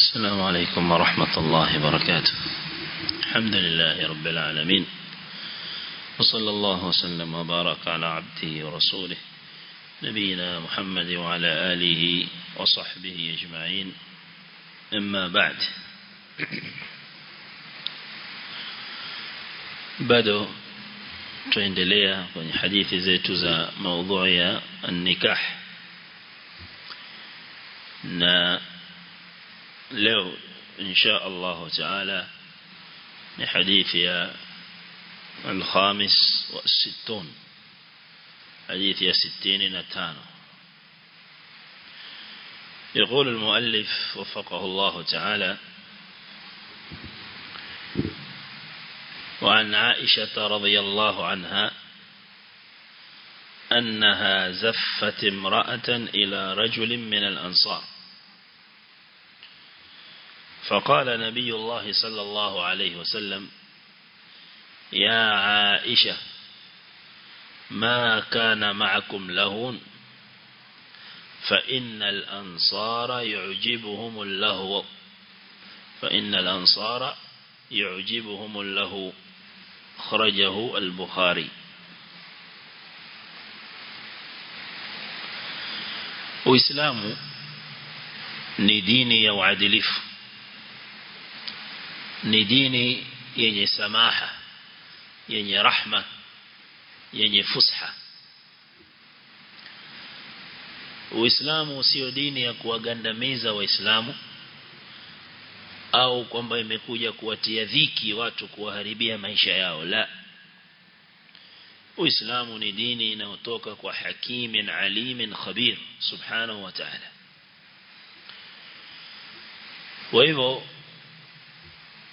السلام عليكم ورحمة الله وبركاته. الحمد لله رب العالمين. وصلى الله وسلم وبارك على عبده ورسوله نبينا محمد وعلى آله وصحبه أجمعين. أما بعد. Bado tuendelea kwenye hadithi zetu za maudhui ya nikah leo insha Allah taala ni hadithi ya الخامس والستون. حديث يا ستين نتانو يقول المؤلف وفقه الله تعالى وعن عائشة رضي الله عنها أنها زفت امرأة إلى رجل من الأنصار. فقال نبي الله صلى الله عليه وسلم يا عائشة ما كان معكم لهون؟ فإن الأنصار يعجبهم اللهو فإن الأنصار يعجبهم اللهو. خرجه البخاري. Uislamu ni dini ya ni dini yenye samaha yenye rahma yenye fusha. Uislamu sio dini ya kuwagandamiza waislamu au kwamba imekuja kuwatia dhiki watu kuwaharibia maisha yao la. Uislamu ni dini inayotoka kwa hakimin alimin khabir subhanahu wa ta'ala. Kwa hivyo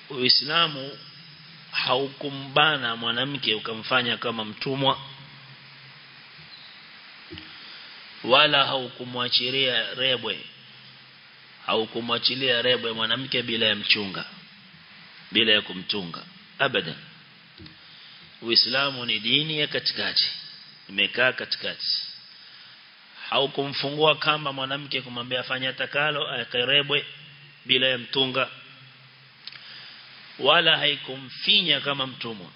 Uislamu haukumbana mwanamke ukamfanya kama mtumwa wala haukumwachilia rebwe haukumwachilia rebwe mwanamke bila ya mchunga bila ya kumtunga abadan. Uislamu ni dini ya katikati imekaa katikati. Haukumfungua kama mwanamke kumwambia fanya takalo akarebwe bila ya mtunga wala haikumfinya kama mtumwa.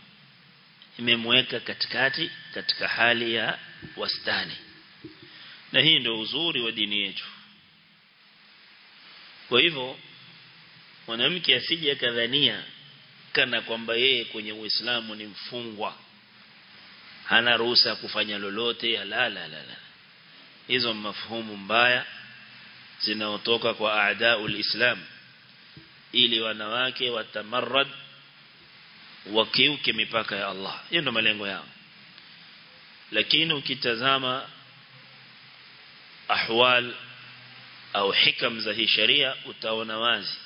Imemweka katikati katika hali ya wastani. Na hii ndio uzuri wa dini yetu. Kwa hivyo mwanamke asije kadhania kana kwamba yeye kwenye Uislamu ni mfungwa. Hana ruhusa kufanya lolote la la la hizo mafhumu mbaya zinaotoka kwa aadaul islam ili wanawake watamarrad wakiuke mipaka ya Allah. Hiyo ndio malengo yao. Lakini ukitazama ahwal au hikam za hii sharia utaona wazi.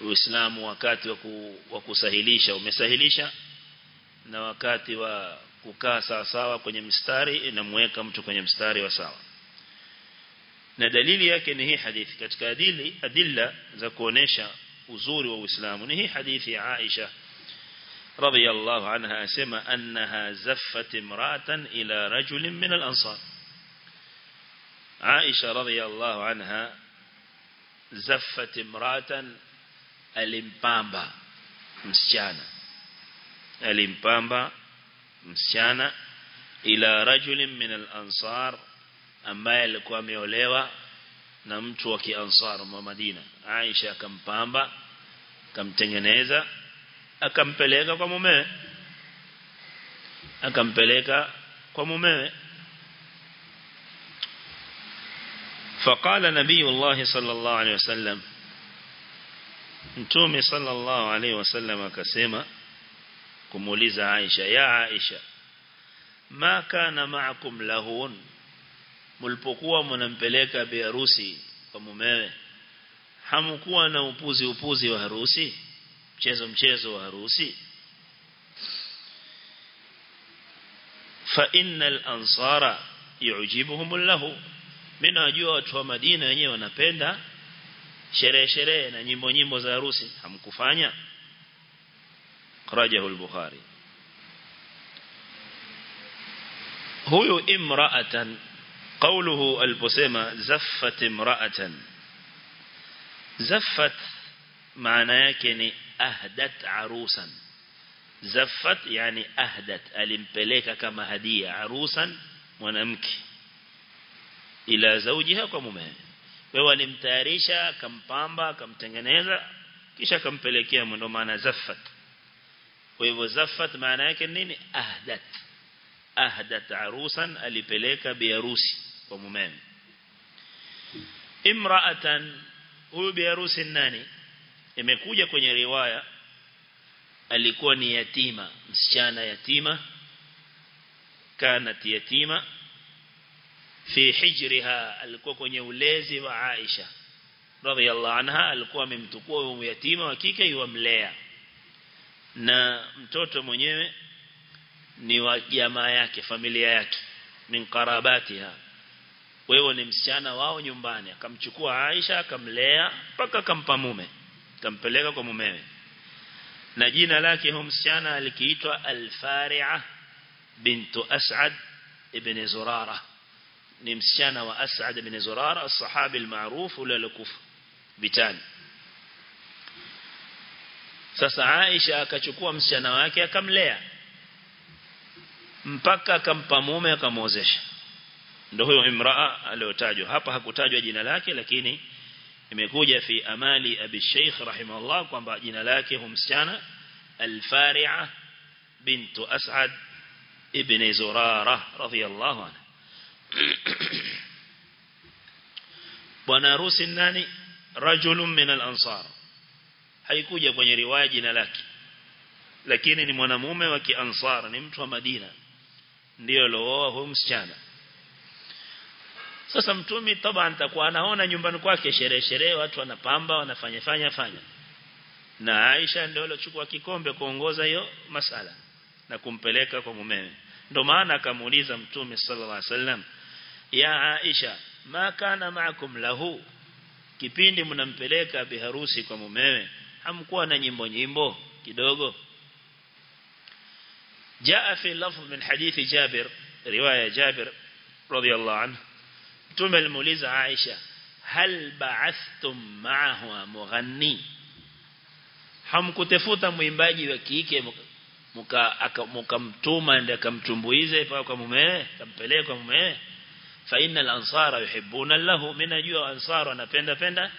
Uislamu wakati wa kusahilisha umesahilisha na wakati wa kukaa sawa sawa kwenye mstari inamweka mtu kwenye mstari wa sawa na dalili yake ni hii hadithi katika adili adilla za kuonesha uzuri wa Uislamu ni hii hadithi ya Aisha radhiyallahu anha asema annaha zaffat imra'atan ila rajulin min al-ansar Aisha radhiyallahu anha zaffat imra'atan alimpamba msichana alimpamba msichana ila rajulin min al-ansar ambaye alikuwa ameolewa na mtu wa kiansar wa Madina Aisha akampamba akamtengeneza akampeleka kwa mumewe akampeleka kwa mumewe فقال نبي الله صلى الله عليه وسلم Mtume sallallahu alaihi wasallam akasema kumuuliza Aisha ya Aisha ma kana ma'akum lahun Mlipokuwa mnampeleka bi harusi kwa mumewe hamkuwa na upuzi upuzi wa harusi? Mchezo mchezo wa harusi? Fa innal ansara yujibuhum lahu. Mimi najua watu wa Madina wenyewe wanapenda sherehe sherehe na nyimbo nyimbo za harusi. Hamkufanya? Rajahu al-bukhari. Huyu imra'atan قوله البسيمة زفت امرأة. زفت معنى يعني أهدت عروسا. زفت يعني أهدت ألمبليك كما هدية عروسا ونمك. إلى زوجها كممه ووالمتاريشة كم بامبا كم تنجنيزا كيشا كم بليكية منه معنى زفت. ويوزفت معنى يعني أهدت. أهدت عروسا ألمبليك بيروسي. Kwa mume imra'atan huyu biharusi nani? Imekuja kwenye riwaya alikuwa ni yatima msichana yatima kanat yatima fi hijriha alikuwa kwenye ulezi wa Aisha. Radhiallahu anha alikuwa amemtukua huyo yatima wa kike yuamlea. Na mtoto mwenyewe ni wa jamaa yake familia yake min qarabatiha wewe ni msichana wao nyumbani. Akamchukua Aisha akamlea mpaka akampa mume. Akampeleka kwa mumewe. Na jina lake huyo msichana alikiitwa Al-Fari'a bintu As'ad ibn Zurara. Ni msichana wa As'ad ibn Zurara as-sahabi al-ma'ruf ule alikufa vitani. Sasa Aisha akachukua msichana wake akamlea. Mpaka akampa mume akamwozesha ndio huyo imraa aliyotajwa. Hapa hakutajwa jina lake lakini imekuja fi amali abi sheikh rahimahullah kwamba jina lake hu msichana al-fari'a bintu as'ad ibn zurara radhiyallahu anha bwana harusi nani? Rajulun min al-ansar. Haikuja kwenye riwaya jina lake lakini ni mwanamume wa kiansar ni mtu wa Madina. Ndio alooa huyo msichana sasa mtumi toba takuwa anaona nyumbani kwake sherehe sherehe watu wanapamba wanafanya fanya fanya. Na Aisha ndio aliochukua kikombe kuongoza hiyo masala na kumpeleka kwa mumewe. Ndio maana akamuuliza mtume sallallahu alaihi wasallam ya Aisha ma kana maakum lahu? Kipindi mnampeleka biharusi kwa mumewe hamkuwa na nyimbo nyimbo kidogo? Jaa fi lafz min hadithi Jabir riwaya Jabir radiyallahu anhu mtume alimuuliza Aisha hal ba'athtum ma'ahu mughanni hamkutefuta mwimbaji wa kike muka akamtuma ndio akamtumbuize pao kwa mume akampeleka kwa mume? Fa innal ansara yuhibbuna lahu. Minajua ansara wanapenda penda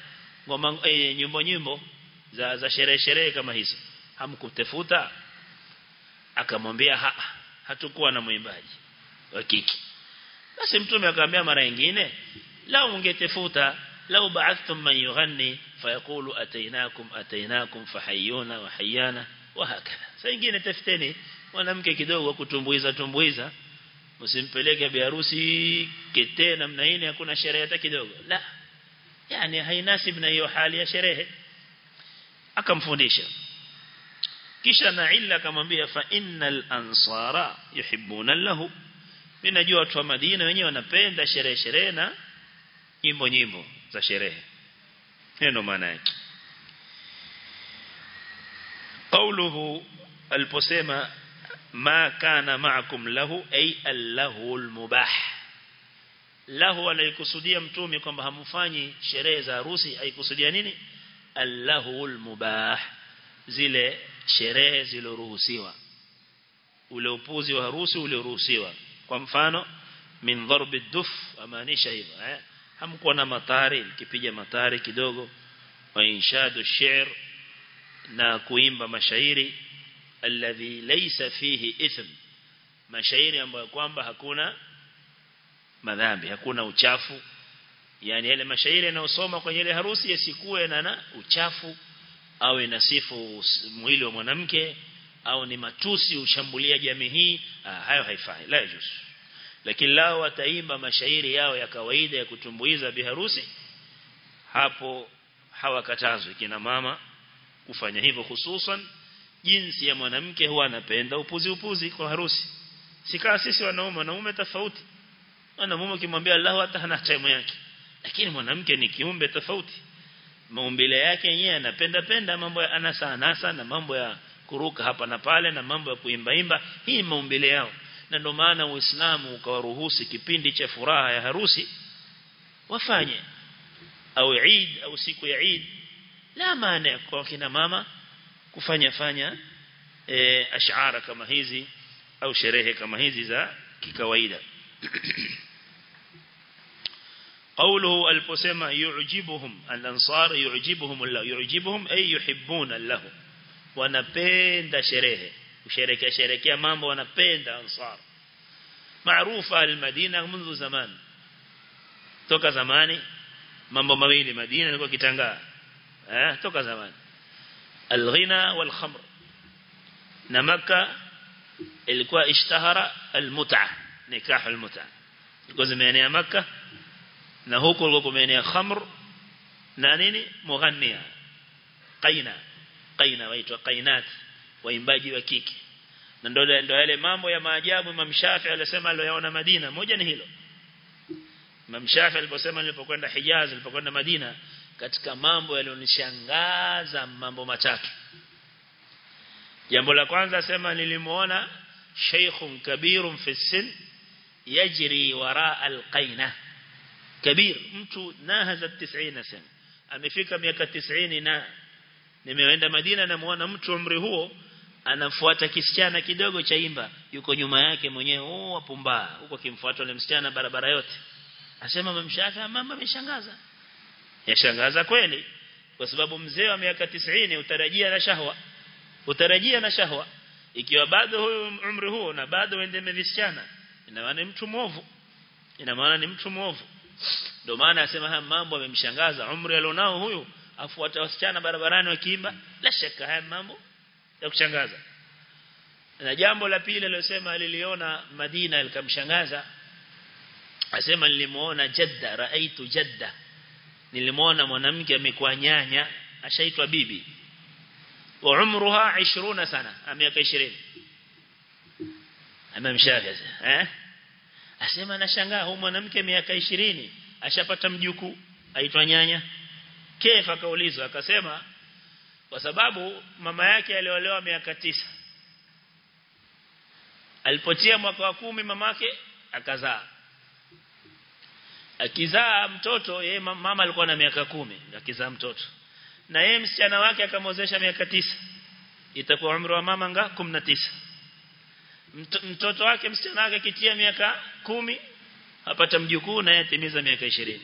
ngoma e, nyimbo nyimbo za za sherehe sherehe kama hizo. Hamkutefuta? Akamwambia ha, hatukuwa na mwimbaji wa kike basi mtume akamwambia mara nyingine lao ungetefuta lao ba'athtum man yughanni fayaqulu atainakum atainakum fahayyuna wa hayyana wa hakadha. Sasa nyingine tafuteni mwanamke kidogo kutumbuiza tumbuiza. Usimpeleke biharusi kete namna ile hakuna sherehe hata kidogo. La yani hainasib na hiyo hali ya sherehe. Akamfundisha. Kisha na illa akamwambia fa innal ansara yuhibbuna lahu mimi najua watu wa Madina wenyewe wanapenda sherehe sherehe na nyimbo nyimbo za sherehe neno maana yake قوله aliposema ma kana ma'akum lahu ay allahu almubah lahu anaikusudia mtume kwamba hamfanyi sherehe za harusi aikusudia nini allahu almubah zile sherehe ziloruhusiwa ule upuzi wa harusi ulioruhusiwa kwa mfano min dharbi duf amaanisha hivyo eh? Hamkuwa na matari kipiga matari kidogo wa inshadu shi'r na kuimba mashairi alladhi laysa fihi ithm. Mashairi ambayo kwamba hakuna madhambi hakuna uchafu. Yani yale mashairi yanayosoma kwenye ile harusi yasikue na, uchafu au inasifu mwili wa mwanamke au ni matusi ushambulia jamii hii ah, hayo haifai la yajuz. Lakini lao wataimba mashairi yao ya kawaida ya kutumbuiza biharusi hapo hawakatazwi kina mama kufanya hivyo hususan jinsi ya mwanamke huwa anapenda upuzi upuzi kwa harusi. Sikaa sisi wanaume wanaume tofauti. Mwanamume kimwambia Allah hata hana time yake. Lakini mwanamke ni kiumbe tofauti. Maumbile yake yeye anapenda penda mambo ya anasa anasa na mambo ya kuruka hapa na pale na mambo ya kuimba imba hii maumbile yao na ndio maana Uislamu ukawaruhusi kipindi cha furaha ya harusi wafanye au Eid au siku ya Eid la maana kwa kina mama kufanya fanya e, ashara kama hizi au sherehe kama hizi za kikawaida قوله البسمة يعجبهم الأنصار يعجبهم الله يعجبهم أي يحبون الله wanapenda sherehe kusherekea sherekea mambo wanapenda ansar maarufa al-Madina منذ zaman toka zamani mambo mawili Madina ilikuwa kitangaa eh toka zamani al-ghina wal-khamr na Makka ilikuwa ishtahara al-mut'a nikah al-mut'a ilikuwa zimeenea Makka na huko ilikuwa kumeenea khamr na nini mughania qaina qaina waitwa qainat waimbaji wa kike. Na ndio ndio yale mambo ya maajabu Imam Shafi alisema aliyoona Madina. Moja ni hilo. Imam Shafi aliposema nilipokwenda Hijaz nilipokwenda Madina katika mambo yaliyonishangaza mambo matatu. Jambo la kwanza sema nilimuona sheikhun kabirun fi sin yajri wara alqaina. Kabir mtu nahaza 90 sana amefika miaka 90 na nimeenda Madina na muona mtu umri huo anafuata kisichana kidogo cha imba. Yuko nyuma yake mwenyewe oh apumbaa huko kimfuata yule msichana barabara yote. Asema mamshaka mama ameshangaza. Yashangaza kweli kwa sababu mzee wa miaka 90 utarajia na shahwa. Utarajia na shahwa. Ikiwa bado huyo umri huo na bado wende mvisichana ina maana mtu mwovu. Ina maana ni mtu mwovu. Ndio maana asema haya mambo yamemshangaza. Umri alionao huyu afuata wasichana barabarani wakiimba. La shaka haya mambo ya kushangaza. Na jambo la pili aliyosema aliliona Madina likamshangaza. Asema nilimuona jadda raaitu jadda. Nilimuona mwanamke amekuwa nyanya ashaitwa bibi. Wa umruha 20 sana miaka 20 amemshangaza eh? Asema nashangaa huyu mwanamke miaka 20 ashapata mjukuu aitwa nyanya kefa akaulizwa akasema kwa sababu mama yake aliolewa miaka tisa. Alipotia mwaka wa kumi mamake akazaa. Akizaa mtoto yeye mama alikuwa na miaka kumi akizaa mtoto. Na yeye msichana wake akamwozesha miaka tisa. Itakuwa umri wa mama nga 19 mtoto wake msichana wake kitia miaka kumi apata mjukuu na yeye atimiza miaka 20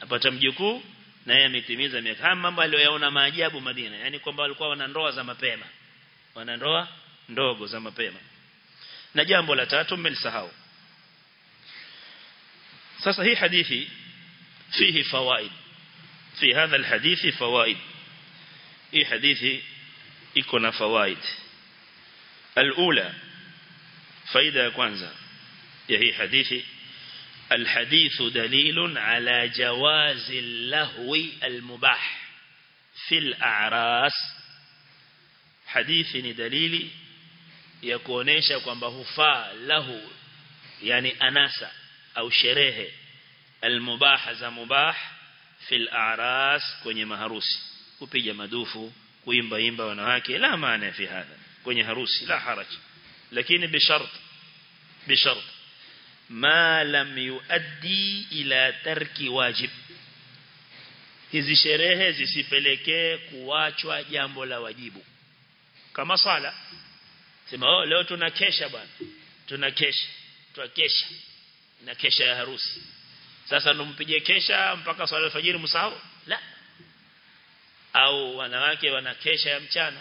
apata mjukuu na yeye ametimiza miaka. Haya mambo aliyoyaona maajabu Madina yani kwamba walikuwa wana ndoa za mapema. Wana ndoa ndogo za mapema. Na jambo la tatu mmelisahau. Sasa hii hadithi fihi fawaid. Fi hadha alhadithi fawaid. Hii hadithi iko na fawaid. Alula faida ya kwanza ya hii hadithi الحديث دليل على جواز اللهو المباح في الأعراس. حديث دليل يكونيش به فا له يعني أناسة أو شريه المباح مباح في الأعراس كوني مهروسي كوبي مدوفو كويمبا يمبا ونهاكي لا معنى في هذا كوني هروسي لا حرج لكن بشرط بشرط ma lam yuaddi ila tarki wajib. Hizi sherehe zisipelekee kuachwa jambo la wajibu. Kama sala sema oh leo tunakesha bwana. Tunakesha tunakesha na kesha ya harusi. Sasa numpige kesha mpaka swala alfajiri msahau? La. Au wanawake wanakesha ya mchana?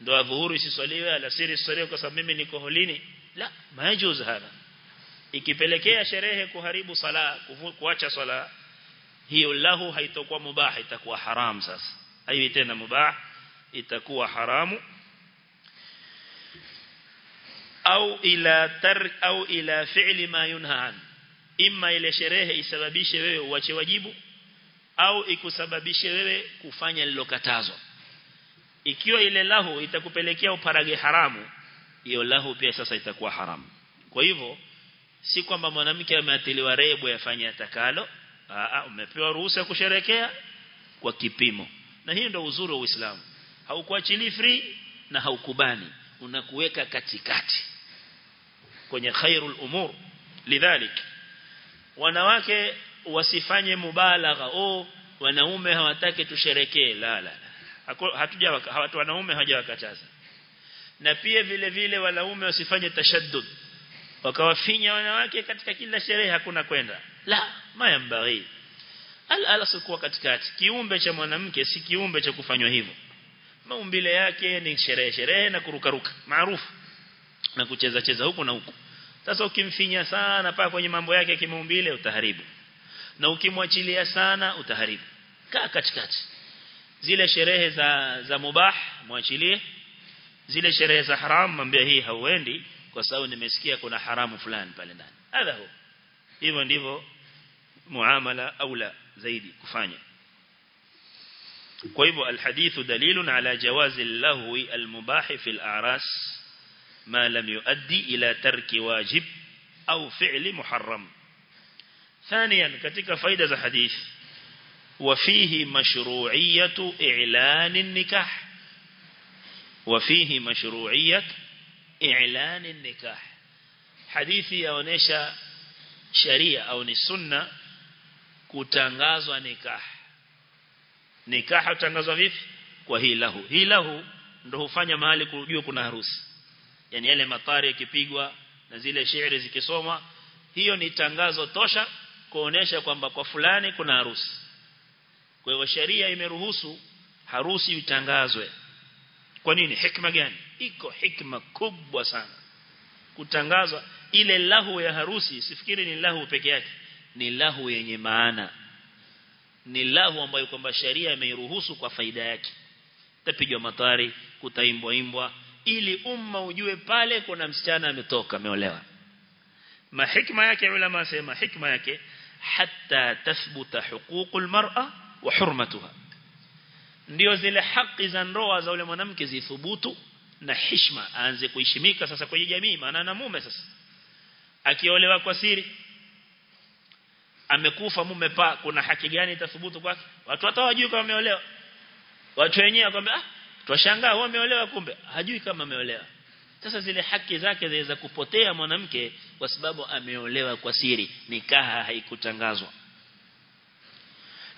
Ndo adhuhuri isiswaliwe alasiri isiswaliwe kwa sababu mimi niko holini? La majuz hapa ikipelekea sherehe kuharibu sala kuacha sala hiyo lahu haitakuwa mubah itakuwa haram sasa. Haiwi tena mubah itakuwa haramu. Au ila tar au ila fi'li ma yunha an. Imma ile sherehe isababishe wewe uache wajibu au ikusababishe wewe kufanya lilokatazwa. Ikiwa ile lahu itakupelekea uparage haramu hiyo lahu pia sasa itakuwa haramu. Kwa hivyo si kwamba mwanamke ameatiliwa rebo yafanye atakalo a umepewa ruhusa ya kusherekea kwa kipimo. Na hii ndio uzuri wa Uislamu. Haukuachili free na haukubani unakuweka katikati. Kwenye khairul umur. Lidhalik. Wanawake wasifanye mubalagha oh wanaume hawataki tusherekee. La la hatuja watu wanaume hawajawakataza. Na pia vile vile wanaume wasifanye tashaddud wakawafinya wanawake katika kila sherehe hakuna kwenda. La mayambari. Al alasikuwa katikati. Kiumbe cha mwanamke si kiumbe cha kufanywa hivyo. Maumbile yake ni sherehe sherehe na kurukaruka. Maarufu. Na kucheza cheza huku na huku. Sasa ukimfinya sana pa kwenye mambo yake kimaumbile utaharibu. Na ukimwachilia sana utaharibu. Kaa katikati. Zile sherehe za za mubah mwachilie. Zile sherehe za haram mwambie hii hauendi kwa sababu nimesikia kuna haramu fulani pale ndani hadha huo hivyo ndivyo muamala aula zaidi kufanya kwa hivyo alhadithu dalilun ala jawazi lahwi almubah fi al-a'ras ma lam yuaddi ila tarki wajib au fi'li muharram ثانيا katika faida za hadith وفيه مشروعية إعلان النكاح وفيه مشروعية i'lani النكاح hadithi yaonesha sharia au ni sunna kutangazwa nikah. نكاح hutangazwa vipi? Kwa hii lahu hii lahu ndio hufanya mahali kujua kuna harusi. Yani yale matari yakipigwa na zile shairi zikisoma hiyo ni tangazo tosha kuonesha kwamba kwa fulani kuna harusi. Kwa hiyo sharia imeruhusu harusi itangazwe. Kwa nini? Hikma gani? Iko hikma kubwa sana. Kutangazwa ile lahu ya harusi sifikiri ni lahu peke yake ni lahu yenye maana. Ni lahu ambayo kwamba sharia imeiruhusu kwa faida yake. Tapigwa matari kutaimbwa imbwa ili umma ujue pale kuna msichana ametoka ameolewa. Ma hikma yake ulama sema hikma yake hatta tathbuta huququl mar'a wa hurmatuha. Ndio zile haki za ndoa za ule mwanamke zithubutu na heshima aanze kuheshimika sasa kwenye jamii maana na mume sasa. Akiolewa kwa siri amekufa mume pa kuna haki gani itathubutu kwake? Watu hata wajui kama ameolewa. Watu wenyewe akwambia ah twashangaa wao ameolewa kumbe. Hajui kama ameolewa. Sasa zile haki zake zaweza kupotea mwanamke kwa sababu ameolewa kwa siri. Nikaha haikutangazwa.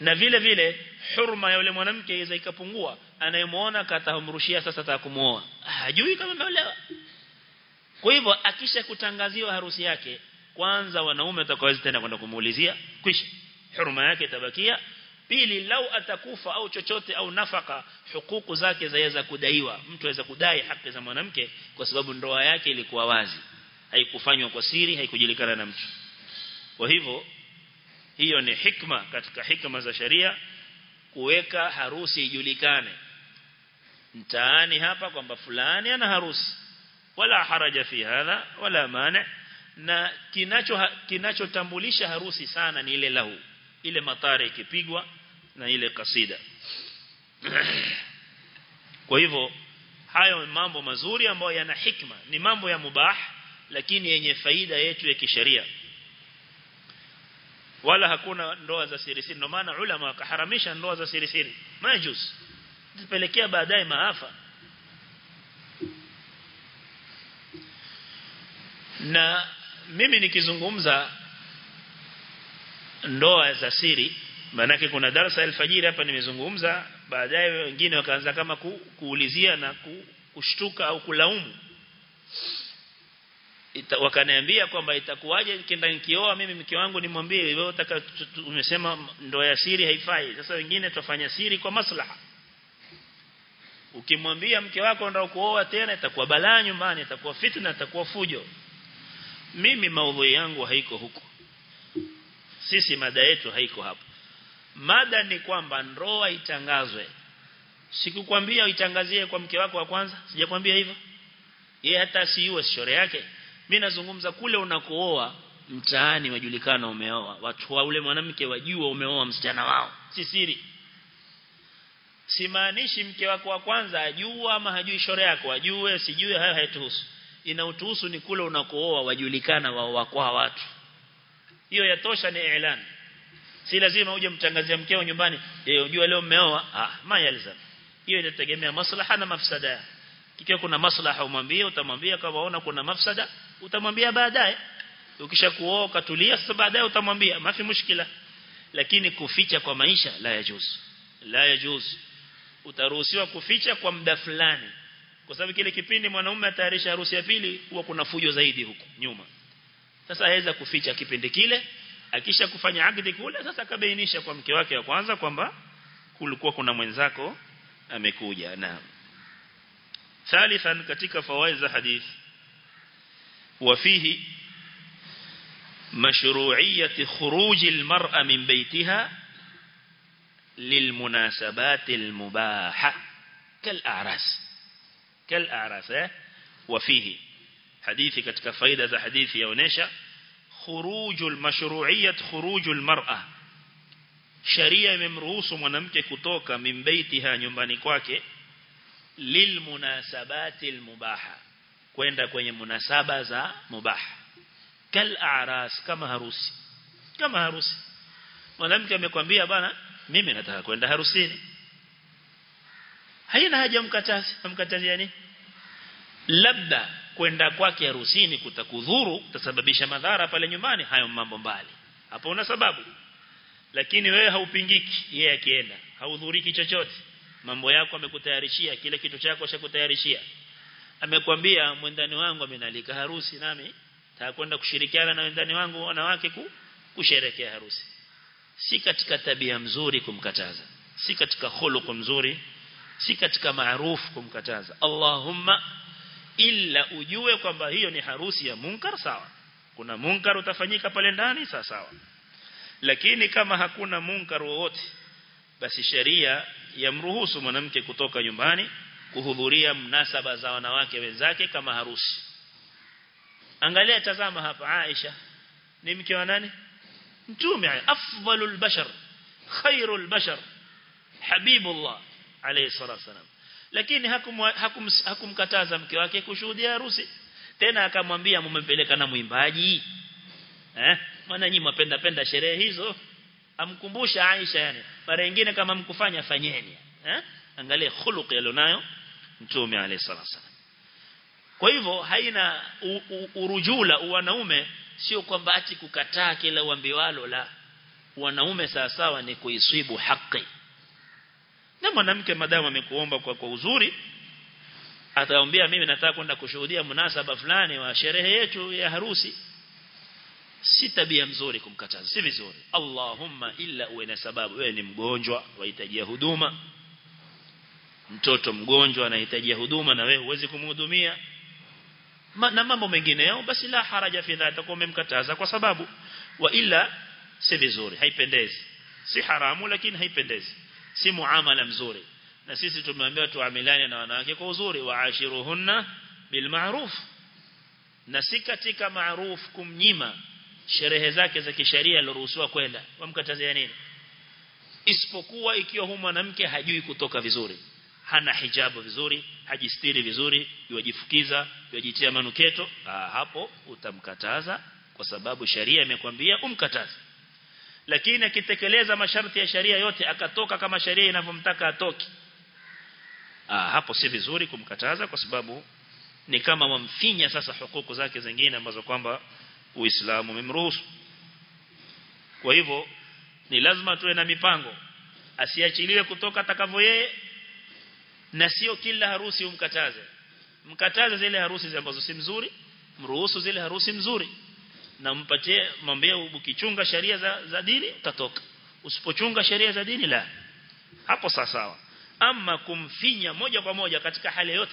Na vile vile hurma ya yule mwanamke iweza ikapungua anayemuona katamrushia sasa atakumuoa hajui kama ameolewa. Kwa hivyo akisha kutangaziwa harusi yake kwanza wanaume atakaoweza tena kwenda kumuulizia kwisha. Huruma yake itabakia. Pili lau atakufa au chochote au nafaka hukuku zake zaweza kudaiwa. Mtu aweza kudai haki za mwanamke kwa sababu ndoa yake ilikuwa wazi. Haikufanywa kwa siri haikujulikana na mtu. Kwa hivyo hiyo ni hikma katika hikma za sharia kuweka harusi ijulikane mtaani hapa kwamba fulani ana harusi. Wala haraja fi hadha wala mane na kinacho kinachotambulisha harusi sana ni ile lahu. Ile matare ikipigwa na ile kasida. Kwa hivyo hayo mambo mazuri ambayo yana hikma. Ni mambo ya mubah lakini yenye faida yetu ya kisheria. Wala hakuna ndoa za siri siri ndio maana ulama wakaharamisha ndoa za siri siri majuz zipelekea baadaye maafa. Na mimi nikizungumza ndoa za siri manake kuna darasa alfajiri hapa nimezungumza baadaye wengine wakaanza kama ku, kuulizia na ku, kushtuka au kulaumu. Ita, wakaniambia kwamba itakuwaje nikienda nikioa mimi mke wangu nimwambie wewe umesema ndoa ya siri haifai. Sasa wengine tufanya siri kwa maslaha ukimwambia mke wako ndio kuoa tena itakuwa balaa nyumbani itakuwa fitna itakuwa fujo. Mimi maudhui yangu haiko huko. Sisi mada yetu haiko hapo. Mada ni kwamba ndoa itangazwe. Sikukwambia itangazie kwa mke wako wa kwanza? Sijakwambia hivyo. Yeye hata siwe shore yake. Mimi nazungumza kule unakooa mtaani wajulikana umeoa. Watu wa ule mwanamke wajua umeoa msichana wao. Si siri simaanishi mke wako wa kwanza ajua ama hajui shore yako ajue sijue hayo haituhusu inautuhusu ni kule unakooa wajulikana wao wakwa watu. Hiyo yatosha ni ilan. Si lazima uje mtangazia mkeo nyumbani yeye unajua leo mmeoa? Ah mayalza hiyo inategemea maslaha na mafsada. Kikiwa kuna maslaha umwambie utamwambia. Kama unaona kuna mafsada utamwambia baadaye. Ukisha kuoa katulia sasa baadaye utamwambia. Mafi mushkila. Lakini kuficha kwa maisha la yajuzu la yajuz utaruhusiwa kuficha kwa muda fulani kwa sababu kile kipindi mwanaume atayarisha harusi ya pili huwa kuna fujo zaidi huko nyuma sasa aweza kuficha kipindi kile akisha kufanya akdi kule sasa akabainisha kwa mke wake wa kwanza kwamba kulikuwa kuna mwenzako amekuja na ثالثا katika fawaid za hadith وفيه مشروعية خروج المرأة من بيتها للمناسبات المباحة كالأعراس. كالأعراس وفيه حديث حديثي كتكفيدة حديثي يونيشا خروج المشروعية خروج المرأة. شريع ممروس ونمك كتوك من بيتها نمبانيكواك للمناسبات المباحة. كوين دا كوين مناسبة زا مباحة كالأعراس كما هروسي كما هروسي ونمك مكوان بيها بانا mimi nataka kwenda harusini. Haina haja mkatazi mkatazi yani labda kwenda kwake harusini kutakudhuru kutasababisha madhara pale nyumbani hayo mambo mbali. Hapo una sababu. Lakini wewe haupingiki yeye akienda haudhuriki chochote. Mambo yako amekutayarishia kile kitu chako ashakutayarishia. Amekwambia mwendani wangu amenalika harusi nami takwenda kushirikiana na wendani wangu wanawake ku, kusherekea harusi si katika tabia mzuri kumkataza. Si katika khuluq mzuri. Si katika maarufu kumkataza. Allahumma illa ujue kwamba hiyo ni harusi ya munkar sawa. Kuna munkar utafanyika pale ndani sawa sawa. Lakini kama hakuna munkar wowote basi sheria yamruhusu mwanamke kutoka nyumbani kuhudhuria mnasaba za wanawake wenzake kama harusi. Angalia tazama hapa Aisha. Ni mke wa nani mtume afdalul bashar khairul bashar habibullah alayhi salatu wasalam lakini hakum, hakum, hakumkataza mke wake kushuhudia harusi. Tena akamwambia mumepeleka na mwimbaji. Eh maana nyinyi mpenda penda sherehe hizo. Amkumbusha Aisha yani mara nyingine kama mkufanya fanyeni. Eh angalia khuluq alionayo mtume alayhi salatu wasalam kwa hivyo haina u, urujula wanaume sio kwamba ati kukataa kila uambiwalo la. Wanaume sawa sawa ni kuiswibu haki. Na mwanamke madamu amekuomba kwa, kwa uzuri ataambia mimi nataka kwenda kushuhudia munasaba fulani wa sherehe yetu ya harusi. Si tabia mzuri kumkataza. Si vizuri. Allahumma illa uwe na sababu. Wewe ni mgonjwa unahitaji huduma. Mtoto mgonjwa anahitaji huduma na wewe huwezi kumhudumia Ma, na mambo mengineyo basi la haraja fi dhalika kwa umemkataza kwa sababu. Wa ila si vizuri haipendezi. Si haramu lakini haipendezi. Si muamala mzuri. Na sisi tumeambiwa tuamilane na wanawake kwa uzuri. Waashiruhunna bil ma'ruf. Na si katika ma'ruf kumnyima sherehe zake za kisheria aliruhusiwa kwenda. Wamkatazia nini? Isipokuwa ikiwa huyu mwanamke hajui kutoka vizuri hana hijabu vizuri hajistiri vizuri yuwajifukiza yuwajitia manuketo ah, hapo utamkataza kwa sababu sharia imekwambia umkataze. Lakini akitekeleza masharti ya sharia yote akatoka kama sharia inavyomtaka atoki ah, hapo si vizuri kumkataza kwa sababu ni kama wamfinya sasa hukuku zake zingine ambazo kwamba Uislamu umemruhusu. Kwa hivyo ni lazima tuwe na mipango. Asiachiliwe kutoka atakavyo yeye na sio kila harusi umkataze. Mkataze zile harusi ambazo si mzuri mruhusu zile harusi mzuri. Na mpatie mwambie ukichunga sheria za, za dini utatoka. Usipochunga sheria za dini la. Hapo sawa ama kumfinya moja kwa moja katika hali yote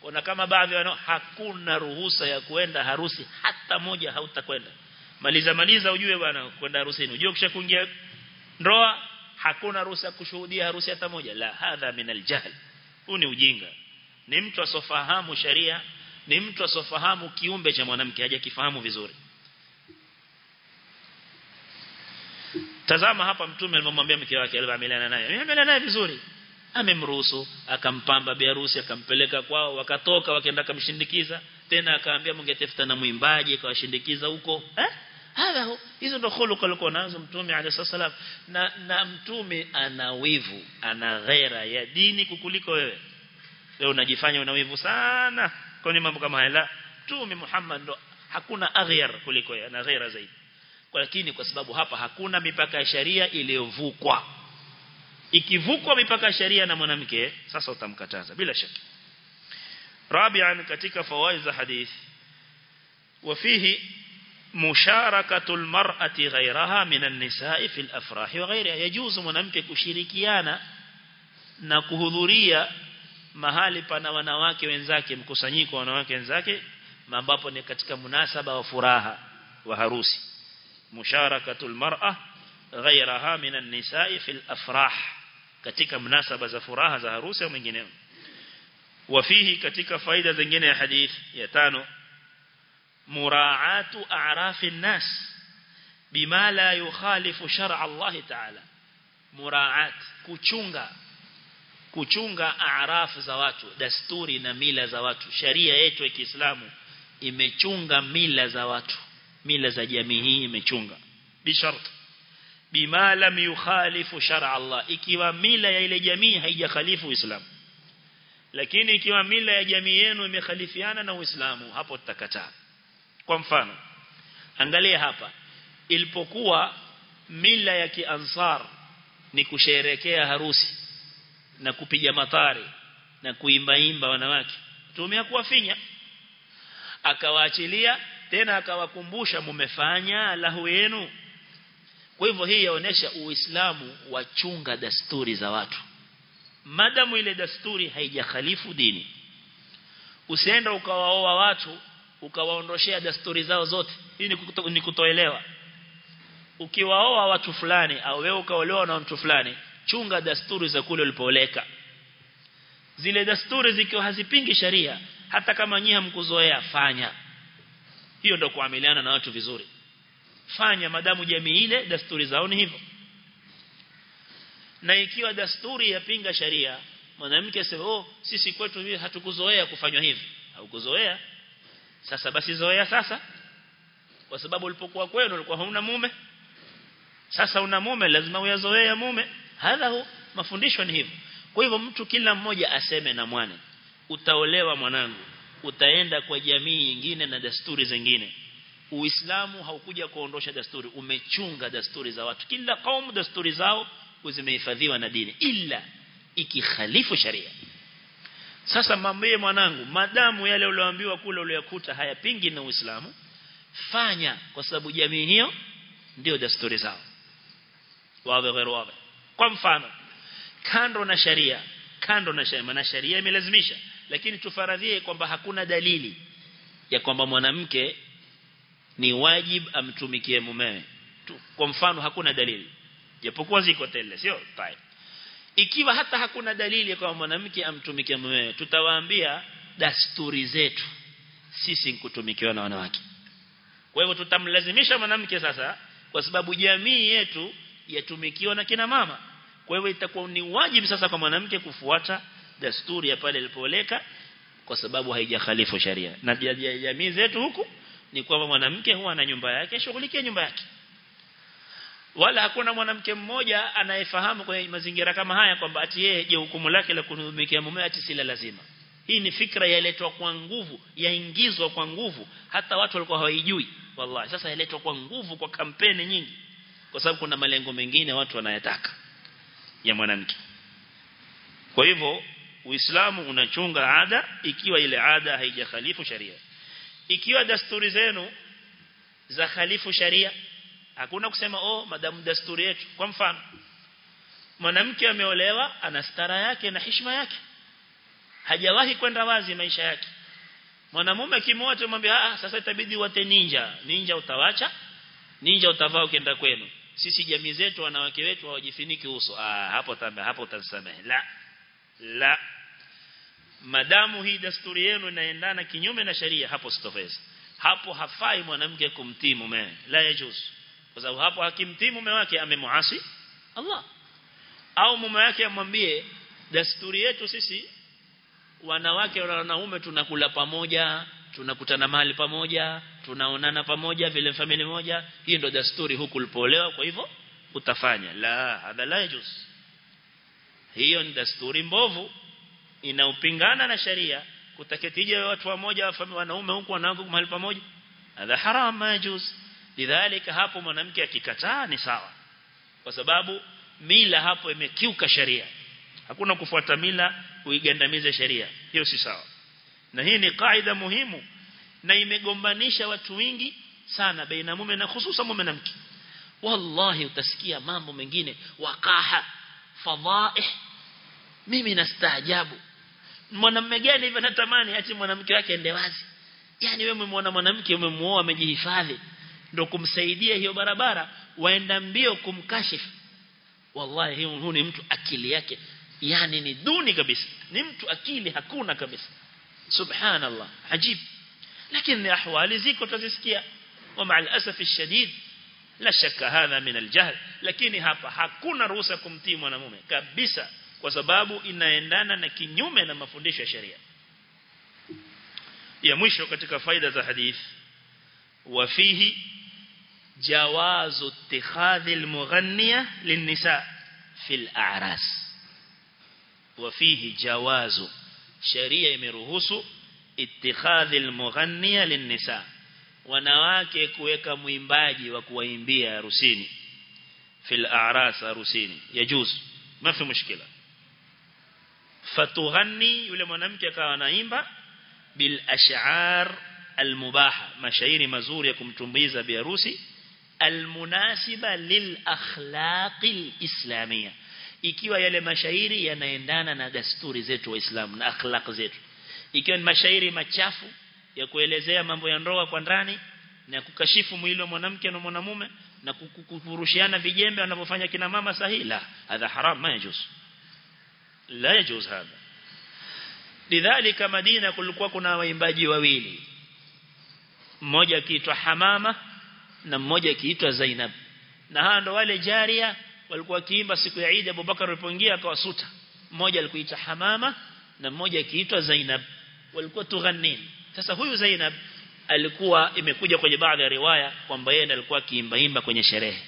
kuna kama baadhi wanao hakuna ruhusa ya kuenda harusi hata moja hautakwenda. Maliza maliza ujue bwana kwenda harusini. Ujue kisha kuingia ndoa hakuna ruhusa kushuhudia harusi hata moja. La hadha min aljahl huu ni ujinga. Ni mtu asofahamu sharia ni mtu asofahamu kiumbe cha mwanamke hajakifahamu vizuri. Tazama hapa mtume alimwambia mke wake aliamiliana naye. Ameamiliana naye vizuri. Amemruhusu akampamba bi harusi akampeleka kwao wakatoka wakaenda kumshindikiza tena akaambia mngetafuta na mwimbaji akawashindikiza huko. Eh hadha hizo ndo khuluq alikuwa nazo mtume alayhi salam na na mtume ana wivu ana ghera ya dini kukuliko wewe wewe unajifanya una wivu sana kwenye mambo kama haya la mtume Muhammad ndo hakuna aghyar kuliko yeye ana ghera zaidi kwa lakini kwa sababu hapa hakuna mipaka ya sharia iliyovukwa ikivukwa mipaka ya sharia na mwanamke sasa utamkataza bila shaka rabi'an katika fawaid za hadith وفيه مشاركة المرأة غيرها من النساء في الأفراح وغيرها يجوز mwanamke kushirikiana na kuhudhuria mahali pana wanawake wenzake mkusanyiko wa wanawake wenzake ambapo ni katika munasaba wa furaha wa harusi musharakatul mar'a ghayraha min an-nisa'i fil afrah katika munasaba za furaha za harusi au mengineo wafihi katika faida zingine ya hadith ya tano muraatu a'rafi an-nas bima la yukhalifu shar'a Allah ta'ala. Muraat kuchunga kuchunga a'raf za watu dasturi na mila za watu. Sharia yetu ya Kiislamu imechunga mila za watu. Mila za jamii hii imechunga. Bishart bima lam yukhalifu shar'a Allah. Ikiwa mila ya ile jamii haijakhalifu Uislamu. Lakini ikiwa mila ya jamii yenu imekhalifiana na Uislamu hapo tutakataa kwa mfano angalia hapa ilipokuwa mila ya kiansar ni kusherekea harusi na kupiga matari na kuimba imba wanawake tumia kuwafinya. Akawaachilia tena akawakumbusha mumefanya lahu yenu. Kwa hivyo hii yaonesha uislamu wachunga dasturi za watu. Madamu ile dasturi haijakhalifu dini. Usienda ukawaoa watu ukawaondoshea dasturi zao zote. Hii ni, kuto, ni kutoelewa. Ukiwaoa watu fulani au wewe ukaolewa na mtu fulani chunga dasturi za kule ulipooleka. Zile dasturi zikiwa hazipingi sharia hata kama nyinyi hamkuzoea fanya. Hiyo ndio kuamiliana na watu vizuri. Fanya madamu jamii ile dasturi zao ni hivyo. Na ikiwa dasturi yapinga sharia mwanamke asema oh sisi kwetu hatukuzoea kufanywa hivi. Au kuzoea sasa basi zoea sasa. Kwa sababu ulipokuwa kwenu ulikuwa huna mume. Sasa una mume lazima uyazoea mume. Hadha hu mafundisho ni hivyo. Kwa hivyo mtu kila mmoja aseme na mwane utaolewa mwanangu. Utaenda kwa jamii nyingine na desturi zingine. Uislamu haukuja kuondosha desturi umechunga desturi za watu. Kila kaumu desturi zao zimehifadhiwa na dini. Ila ikikhalifu sharia sasa mwambie mwanangu madamu yale ulioambiwa kule uliyokuta hayapingi na Uislamu. Fanya kwa sababu jamii hiyo ndio desturi zao. Wawe ghairu wawe. Kwa mfano kando na sharia kando na sharia na sharia imelazimisha lakini tufaradhie kwamba hakuna dalili ya kwamba mwanamke ni wajib amtumikie mumewe. Kwa mfano hakuna dalili. Japokuwa ziko tele sio ikiwa hata hakuna dalili kwa mwanamke amtumikie mumewe tutawaambia dasturi zetu. Sisi kutumikiwa na wanawake. Kwa hivyo tutamlazimisha mwanamke sasa kwa sababu jamii yetu yatumikiwa na kina mama. Kwa hivyo itakuwa ni wajibu sasa kwa mwanamke kufuata dasturi ya pale alipoleka kwa sababu haijakhalifu sharia na jamii zetu huku ni kwamba mwanamke huwa na nyumba yake shughulikie nyumba yake wala hakuna mwanamke mmoja anayefahamu kwenye mazingira kama haya kwamba ati yeye je hukumu lake la kutumikia mume ati si lazima. Hii ni fikra yaletwa kwa nguvu yaingizwa kwa nguvu. Hata watu walikuwa hawaijui wallahi. Sasa yaletwa kwa nguvu kwa kampeni nyingi. Kwa sababu kuna malengo mengine watu wanayataka ya mwanamke. Kwa hivyo Uislamu unachunga ada ikiwa ile ada haijakhalifu sharia. Ikiwa dasturi zenu za khalifu sharia hakuna kusema oh madamu dasturi yetu. Kwa mfano mwanamke ameolewa ana stara yake na heshima yake. Hajawahi kwenda wazi maisha yake. Mwanamume kimoja tumwambia ah sasa itabidi wate ninja. Ninja utawacha ninja utavaa ukienda kwenu. Sisi jamii zetu wanawake wetu hawajifiniki uso. Ah hapo tamba hapo utasamehe. La la. Madamu hii dasturi yenu inaendana kinyume na sharia hapo sitofeza hapo hafai mwanamke kumtii mume la yajuz kwa sababu hapo hakimtii mume wake amemuasi. Allah. Au mume wake amwambie dasturi yetu sisi wanawake na wanaume tunakula pamoja tunakutana mahali pamoja tunaonana pamoja vile familia moja. Hii ndo dasturi huku ulipoolewa kwa hivyo utafanya. La hadha la yajuz. Hiyo ni dasturi mbovu inaupingana na sharia kutaketija watu wamoja wanaume huku wanawake mahali pamoja? Hadha haram majuz lidhalika hapo mwanamke akikataa ni sawa. Kwa sababu mila hapo imekiuka sheria. Hakuna kufuata mila kuigandamiza sheria. Hiyo si sawa. Na hii ni kaida muhimu na imegombanisha watu wengi sana baina mume na hususan mume na mke. Wallahi utasikia mambo mengine. Wakaha fadhaih mimi nastaajabu. Mwanamume gani hivi anatamani ati mwanamke wake ende wazi? Yani wewe umemwona mwanamke umemuoa amejihifadhi ndio kumsaidia hiyo barabara waenda mbio kumkashifu wallahi huyu ni mtu akili yake yani ni duni kabisa ni mtu akili hakuna kabisa subhanallah ajib lakini ahwali ziko tazisikia ومع الاسف الشديد لا شك هذا من الجهل lakini hapa hakuna ruhusa kumtii mwanamume kabisa kwa sababu inaendana na kinyume na mafundisho ya sheria ya mwisho katika faida za hadith وفيه جواز اتخاذ المغنية للنساء في الأعراس. وفيه جواز شريع مرهوس اتخاذ المغنية للنساء. ونواك كويك مينباجي وكوينبيا روسيني. في الأعراس روسيني. يجوز. ما في مشكلة. فتغني يولي منامك كوانايمبا بالأشعار المباحة. مشاير مزور يكم تنبيز بيروسي. Al munasiba lil akhlaqil islamia ikiwa yale mashairi yanaendana na dasturi zetu waislamu na akhlaq zetu. Ikiwa ni mashairi machafu ya kuelezea mambo ya ndoa kwa ndani na kukashifu mwili wa mwanamke na mwanamume na kukufurushiana vijembe wanavyofanya kina mama sahihi la hadha haram ma yajuz. La yajuz hadha. Lidhalika madina kulikuwa kuna waimbaji wawili. Mmoja akiitwa Hamama na mmoja akiitwa Zainab. Na hawa ndo wale jaria walikuwa kiimba siku ya Eid Abubakar alipoingia akawasuta. Mmoja alikuita Hamama na mmoja akiitwa Zainab. Walikuwa tughannin. Sasa huyu Zainab alikuwa imekuja kwenye baadhi ya riwaya kwamba yeye alikuwa kiimba imba kwenye sherehe.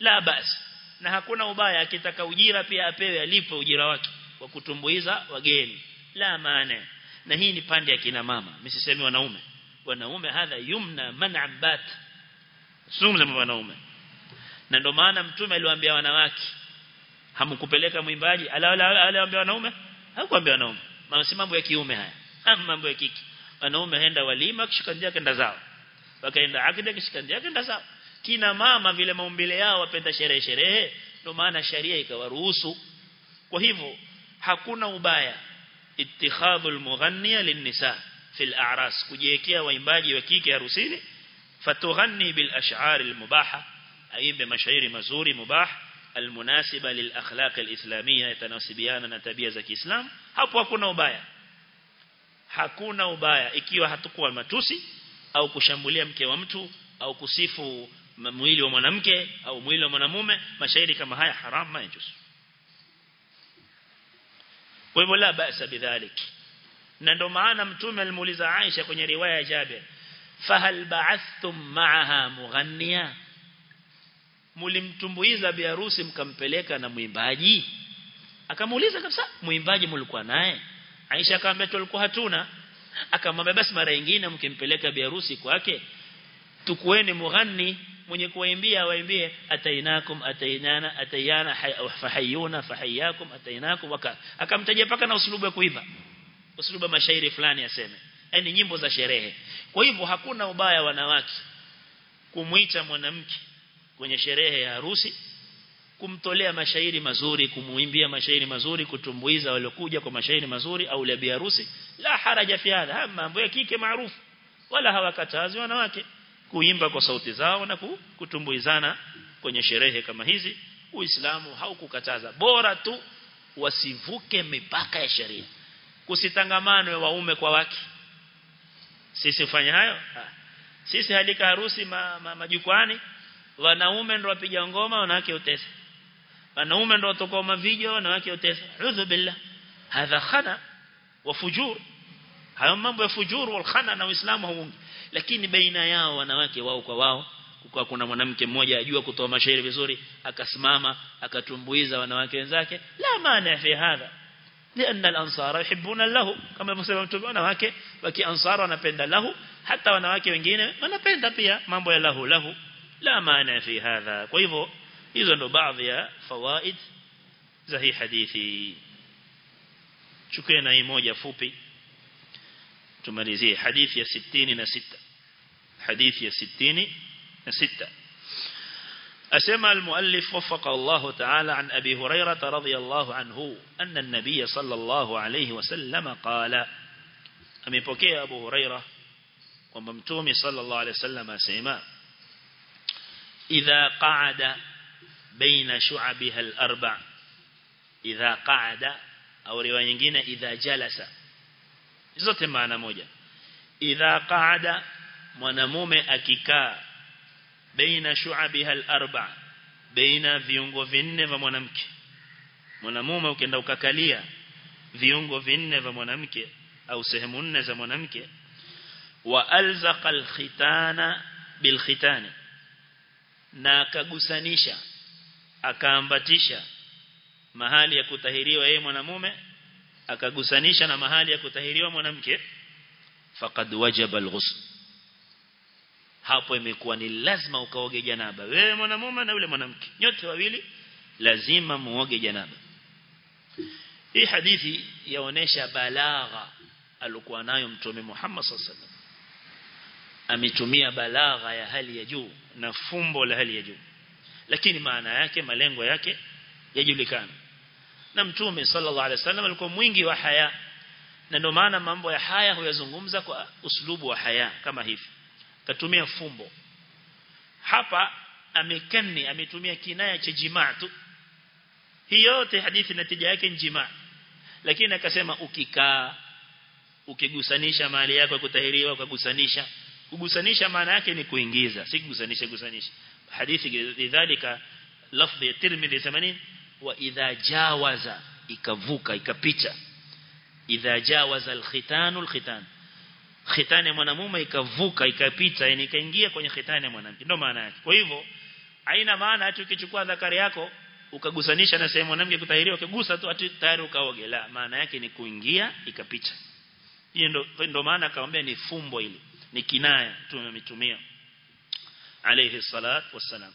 La basi na hakuna ubaya akitaka ujira pia apewe alipo ujira wake wa kutumbuiza wageni. La maana na hii ni pande ya kina mama. Msisemi wanaume. Wanaume hadha yumna man'an sumza wanaume. Na ndio maana mtume aliwaambia wanawake hamkupeleka mwimbaji aliwaambia wanaume? Hakuambia wanaume. Maana si mambo ya kiume haya. Ama mambo ya kiki. wanaume henda walima kishikandia kenda zao. Wakaenda akida kishikandia kenda zao. Kina mama vile maumbile yao wapenda sherehe sherehe ndio maana sharia ikawaruhusu. Kwa hivyo hakuna ubaya. Ittikhadhul mughanniya linnisa fil a'ras kujiwekea waimbaji wa kike harusini fatughani bil ash'ar al mubaha aimbe mashairi mazuri mubah almunasiba lil akhlaq al islamiyya yatanasibiana na tabia za Kiislamu hapo hakuna ubaya. Hakuna ubaya ikiwa hatakuwa matusi au kushambulia mke wa mtu au kusifu mwili wa mwanamke au mwili wa mwanamume mashairi kama haya haram majus kwa hivyo la basa bidhalik. Na ndo maana mtume alimuuliza Aisha kwenye riwaya ya Jabir fahal ba'athtum ma'aha mughanniya mulimtumbuiza biharusi mkampeleka na mwimbaji? Akamuuliza kabisa mwimbaji mlikuwa naye? Aisha akamwambia tulikuwa hatuna. Akamwambia basi mara nyingine mkimpeleka biharusi kwake tukueni mughanni mwenye kuwaimbia waimbie atainakum atainana atayana fahayuna fahayakum atainakum akamtaja paka na uslubu wa kuimba. Uslubu mashairi fulani aseme yani nyimbo za sherehe. Kwa hivyo hakuna ubaya wanawake kumuita mwanamke kwenye sherehe ya harusi kumtolea mashairi mazuri kumuimbia mashairi mazuri kutumbuiza waliokuja kwa mashairi mazuri au labia harusi, la haraja fi hadha. Mambo ya kike maarufu. Wala hawakatazi wanawake kuimba kwa sauti zao na kutumbuizana kwenye sherehe kama hizi. Uislamu haukukataza. Bora tu wasivuke mipaka ya sheria. Kusitangamanwe waume kwa wake sisi ufanye hayo. Ha. sisi halika harusi ma, ma, majukwani wanaume ndio wapiga ngoma wanawake utesa wanaume ndio watoka mavijo wanawake utesa udhu billah. Hadha khana wa fujur. Hayo mambo ya fujur wal khana na uislamu huungi lakini baina yao wanawake wao kwa wao kwa kuna mwanamke mmoja ajua kutoa mashairi vizuri akasimama akatumbuiza wanawake wenzake la maana fi hadha لأن الأنصار يحبون له. كما يقول الله تبعنا واكي وكي أنصار ونبند له. حتى ونواكي ونجين ونبند بيا مانبويا له له. لا مانع في هذا. كيفو إذن بعض فوائد زهي حديثي. شكينا إيموجة فوبي. تمرزي حديث يا ستين حديث يا ستين أسمى المؤلف وفق الله تعالى عن أبي هريرة رضي الله عنه أن النبي صلى الله عليه وسلم قال أميبكي أبو هريرة وممتومي صلى الله عليه وسلم أسمى إذا قعد بين شعبها الأربع إذا قعد أو رواية إذا جلس zote maana moja idha qaada mwanamume akikaa baina shu'abiha al-arba. Baina viungo vinne vya mwanamke. Mwanamume ukienda ukakalia viungo vinne vya mwanamke au sehemu nne za mwanamke. Wa alzaqa al-khitana bil khitani na akagusanisha akaambatisha mahali ya kutahiriwa yeye mwanamume akagusanisha na mahali ya kutahiriwa mwanamke. Faqad wajaba al-ghusl hapo imekuwa ni lazima ukaoge janaba. Wewe mwanamume na yule mwanamke nyote wawili lazima muoge janaba. Hii hadithi yaonesha balagha alikuwa nayo mtume Muhammad sallallahu alaihi wasallam. Ametumia balagha ya hali ya juu na fumbo la hali ya juu. Lakini maana yake malengo yake yajulikana na mtume sallallahu alaihi wasallam alikuwa mwingi wa haya. Na ndio maana mambo ya haya huyazungumza kwa uslubu wa haya kama hivi katumia fumbo. Hapa amekani ametumia kinaya cha jimaa tu. Hii yote hadithi natija yake ni jimaa. Lakini akasema ukikaa ukigusanisha mali yako kutahiriwa ukagusanisha. Kugusanisha maana yake ni kuingiza si kugusanisha gusanisha hadithi lidhalika lafdhi ya Tirmidhi 80 wa idha jawaza ikavuka ikapita idha jawaza alkhitanu alkhitan khitani ya mwanamume ikavuka ikapita yani ikaingia kwenye khitani ya mwanamke. Ndio maana yake. Kwa hivyo haina maana hata ukichukua dhakari yako ukagusanisha na sehemu mwanamke kutahiriwa ukigusa tu hata tayari ukaoge. La maana yake ni kuingia ikapita. Hiyo ndio ndio maana akamwambia ni fumbo hili ni kinaya tumetumia. Alayhi salat wassalam.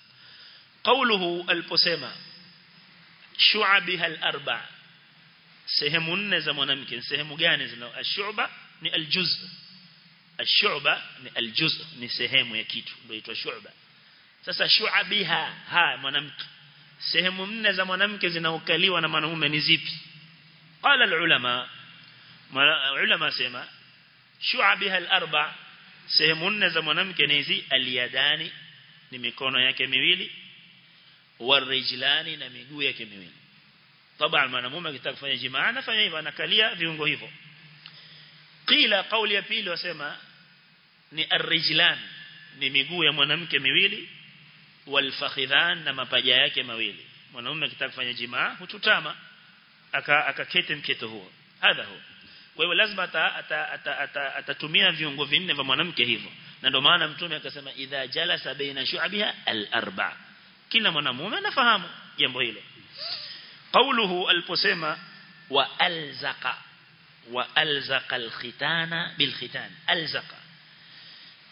Qawluhu aliposema shu'abiha al-arba sehemu nne za mwanamke sehemu gani zina ashuba ni aljuz ashuba ni aljuz ni sehemu ya kitu ndio inaitwa shuba sasa shu'abiha ha mwanamke sehemu nne za mwanamke zinaokaliwa na mwanamume ni zipi qala alulama ulama sema shu'abiha al-arba sehemu nne za mwanamke ni hizi aliyadani ni mikono yake miwili warijlani na miguu yake miwili طبعا mwanamume akitaka kufanya jimaa anafanya hivyo anakalia viungo hivyo qila kauli ya pili wasema ni arrijlan ni miguu ya mwanamke miwili walfakhidhan na mapaja yake mawili. Mwanamume akitaka kufanya jimaa hututama akakete mketo huo. Hadha huo. Kwa hiyo lazima atatumia viungo vinne vya mwanamke hivyo. Na ndio maana mtume akasema idha jalasa baina shu'abiha al-arba. Kila mwanamume anafahamu jambo hilo. Qauluhu aliposema wa alzaqa wa alzaqa al-khitana bil-khitan. Alzaqa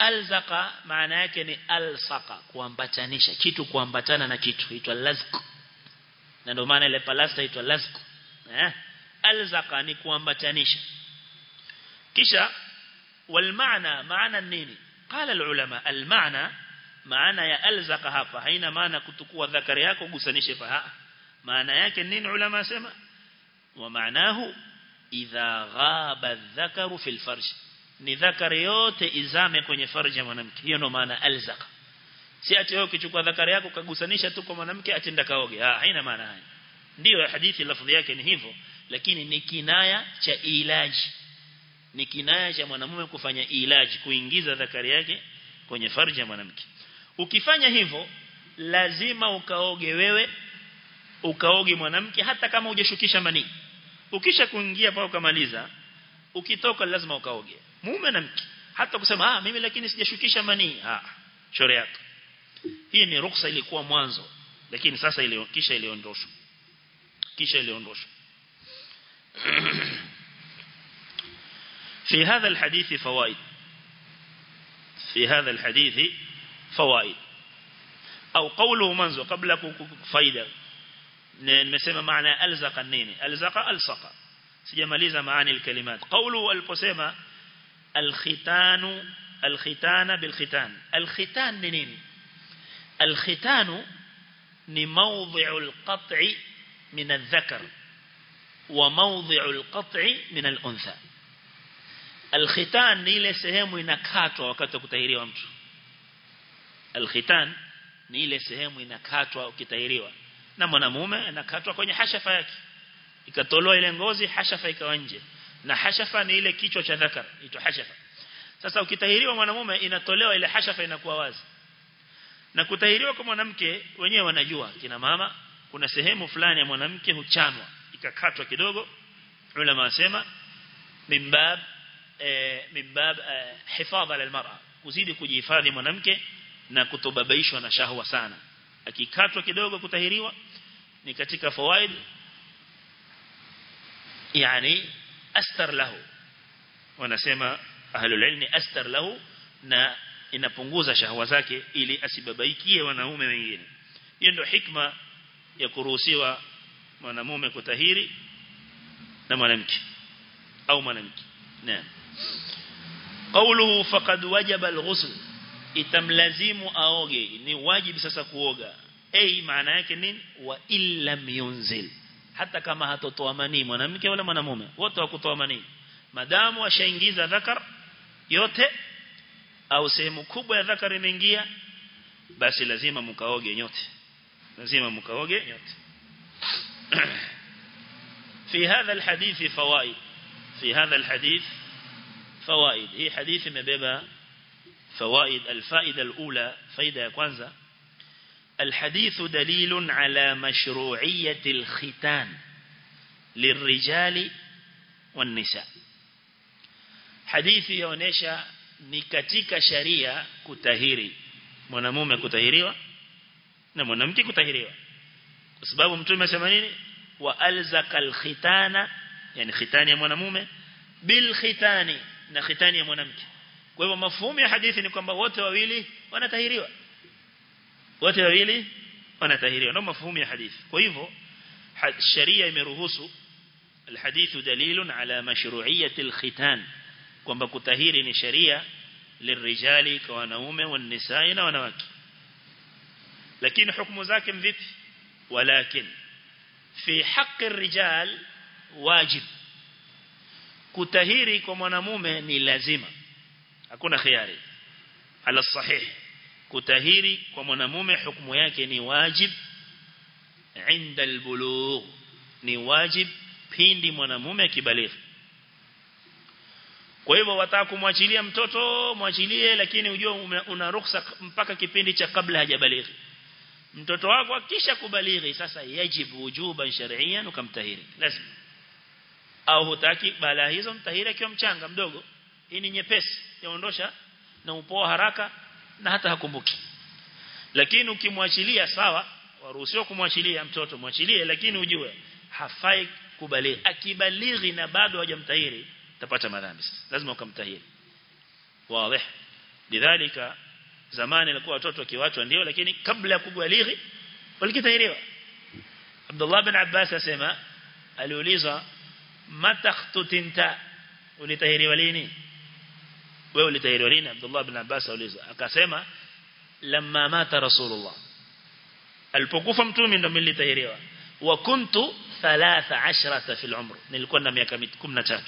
ألزق معنى yake ni alsaqa kuambatanisha kitu kuambatana na kitu huitwa lazq na ndio maana ile palasta huitwa lazq eh alzaqa ni kuambatanisha kisha wal maana maana nini qala al ulama al maana maana ya alzaqa hapa haina maana kutukua dhakari yako gusanishe pa maana yake nini ulama sema wa maanahu idha ghaba dhakaru fil farj ni dhakari yote izame kwenye farji ya mwanamke. Hiyo ndo maana alzaka si ati wewe ukichukua dhakari yako kagusanisha tu kwa mwanamke atenda kaoge ah haina maana hayo. Ndio hadithi lafzi yake ni hivyo. Lakini ni kinaya cha ilaji. Ni kinaya cha mwanamume kufanya ilaji kuingiza dhakari yake kwenye farji ya mwanamke. Ukifanya hivyo lazima ukaoge wewe ukaoge mwanamke hata kama hujashukisha mani ukisha kuingia pao ukamaliza ukitoka lazima ukaoge mume na mke hata kusema ah mimi lakini sijashukisha mani ah chore yako hii ni ruksa ilikuwa mwanzo lakini sasa ile kisha iliondoshwa kisha iliondoshwa في هذا الحديث فوائد في هذا الحديث فوائد أو قوله منزو قبل فايدة nimesema maana alzaqa nini alzaqa alsaqa sijamaliza maana الكلمات قوله aliposema alkhitanu alkhitana bilkhitan. Alkhitan ni nini? Alkhitanu ni mawdhi'u alqat'i min adh-dhakar wa mawdhi'u alqat'i min al-untha. Alkhitan ni ile sehemu inakatwa wakati wa kutahiriwa mtu. Alkhitan ni ile sehemu inakatwa ukitahiriwa. Na mwanamume anakatwa kwenye hashafa yake. Ikatolewa ile ngozi hashafa ikawa nje na hashafa ni ile kichwa cha dhakar ito hashafa. Sasa ukitahiriwa mwanamume inatolewa ile hashafa inakuwa wazi. Na kutahiriwa kwa mwanamke wenyewe wanajua kina mama kuna sehemu fulani ya mwanamke huchanwa ikakatwa kidogo ulama wasema mimbab eh, mimbab eh, hifadha lilmar'a kuzidi kujihifadhi mwanamke na kutobabaishwa na shahwa sana. Akikatwa kidogo kutahiriwa ni katika fawaid yani astar lahu. Wanasema ahlul ilmi astar lahu na inapunguza shahwa zake ili asibabaikie wanaume wengine. Hiyo ndio hikma ya kuruhusiwa mwanamume kutahiri na mwanamke au mwanamke. Naam. Qawluhu faqad wajaba al-ghusl. Itamlazimu aoge. Ni wajibu sasa kuoga. Ai maana yake nini? Wa illam yunzil hata kama hatotoa manii mwanamke wala mwanamume wote wakutoa manii madamu ashaingiza dhakar yote au sehemu kubwa ya dhakar imeingia basi lazima mkaoge nyote lazima mkaoge nyote في هذا الحديث فوائد في هذا الحديث فوائد هي حديث مبيبا فوائد الفائدة الأولى فائدة يا كwanza الحديث دليل على مشروعية الختان للرجال والنساء حديث يونيشا ni katika sharia kutahiri mwanamume kutahiriwa na mwanamke kutahiriwa kwa sababu mtume amesema nini wa alzaqal khitana yani khitani ya mwanamume bil khitani na khitani ya mwanamke kwa hivyo mafumu ya hadithi ni kwamba wote wawili wanatahiriwa Wote wawili wanatahiriwa ndio mafumu ya hadithi kwa hivyo sharia imeruhusu الحديث دليل على مشروعية الختان kwamba kutahiri ni sharia lirijali kwa wanaume والنساء na wanawake lakini hukumu zake mvipi walakin fi haqqi الرجال wajib kutahiri kwa mwanamume ni lazima hakuna khiari ala sahih kutahiri kwa mwanamume hukumu yake ni wajib inda albulugh. Ni wajib pindi mwanamume akibalighi kwa hivyo wataka kumwachilia mtoto mwachilie lakini ujue una ruhusa mpaka kipindi cha kabla hajabalighi. Mtoto wako akisha kubalighi sasa yajibu wujuban shar'iyan ukamtahiri. Lazima. Au hutaki bala hizo mtahiri akiwa mchanga mdogo. Hii ni nyepesi yaondosha na upoa haraka na hata hakumbuki. Lakini ukimwachilia sawa waruhusiwa kumwachilia mtoto mwachilie lakini ujue hafai kubalighi akibalighi na bado hajamtahiri tapata madhambi lazima ukamtahiri. Wazi lidhalika zamani ilikuwa watoto wakiwachwa ndio lakini kabla ya kubalighi walikitahiriwa. Abdullah bin Abbas asema aliuliza matakhtutinta ulitahiriwa lini wewe ulitahiriwa lini? Abdullah bin Abbas auliza. Akasema lamma mata rasulullah. Alipokufa mtume ndo nilitairiwa wa kuntu 13 fil umr. Nilikuwa na miaka 13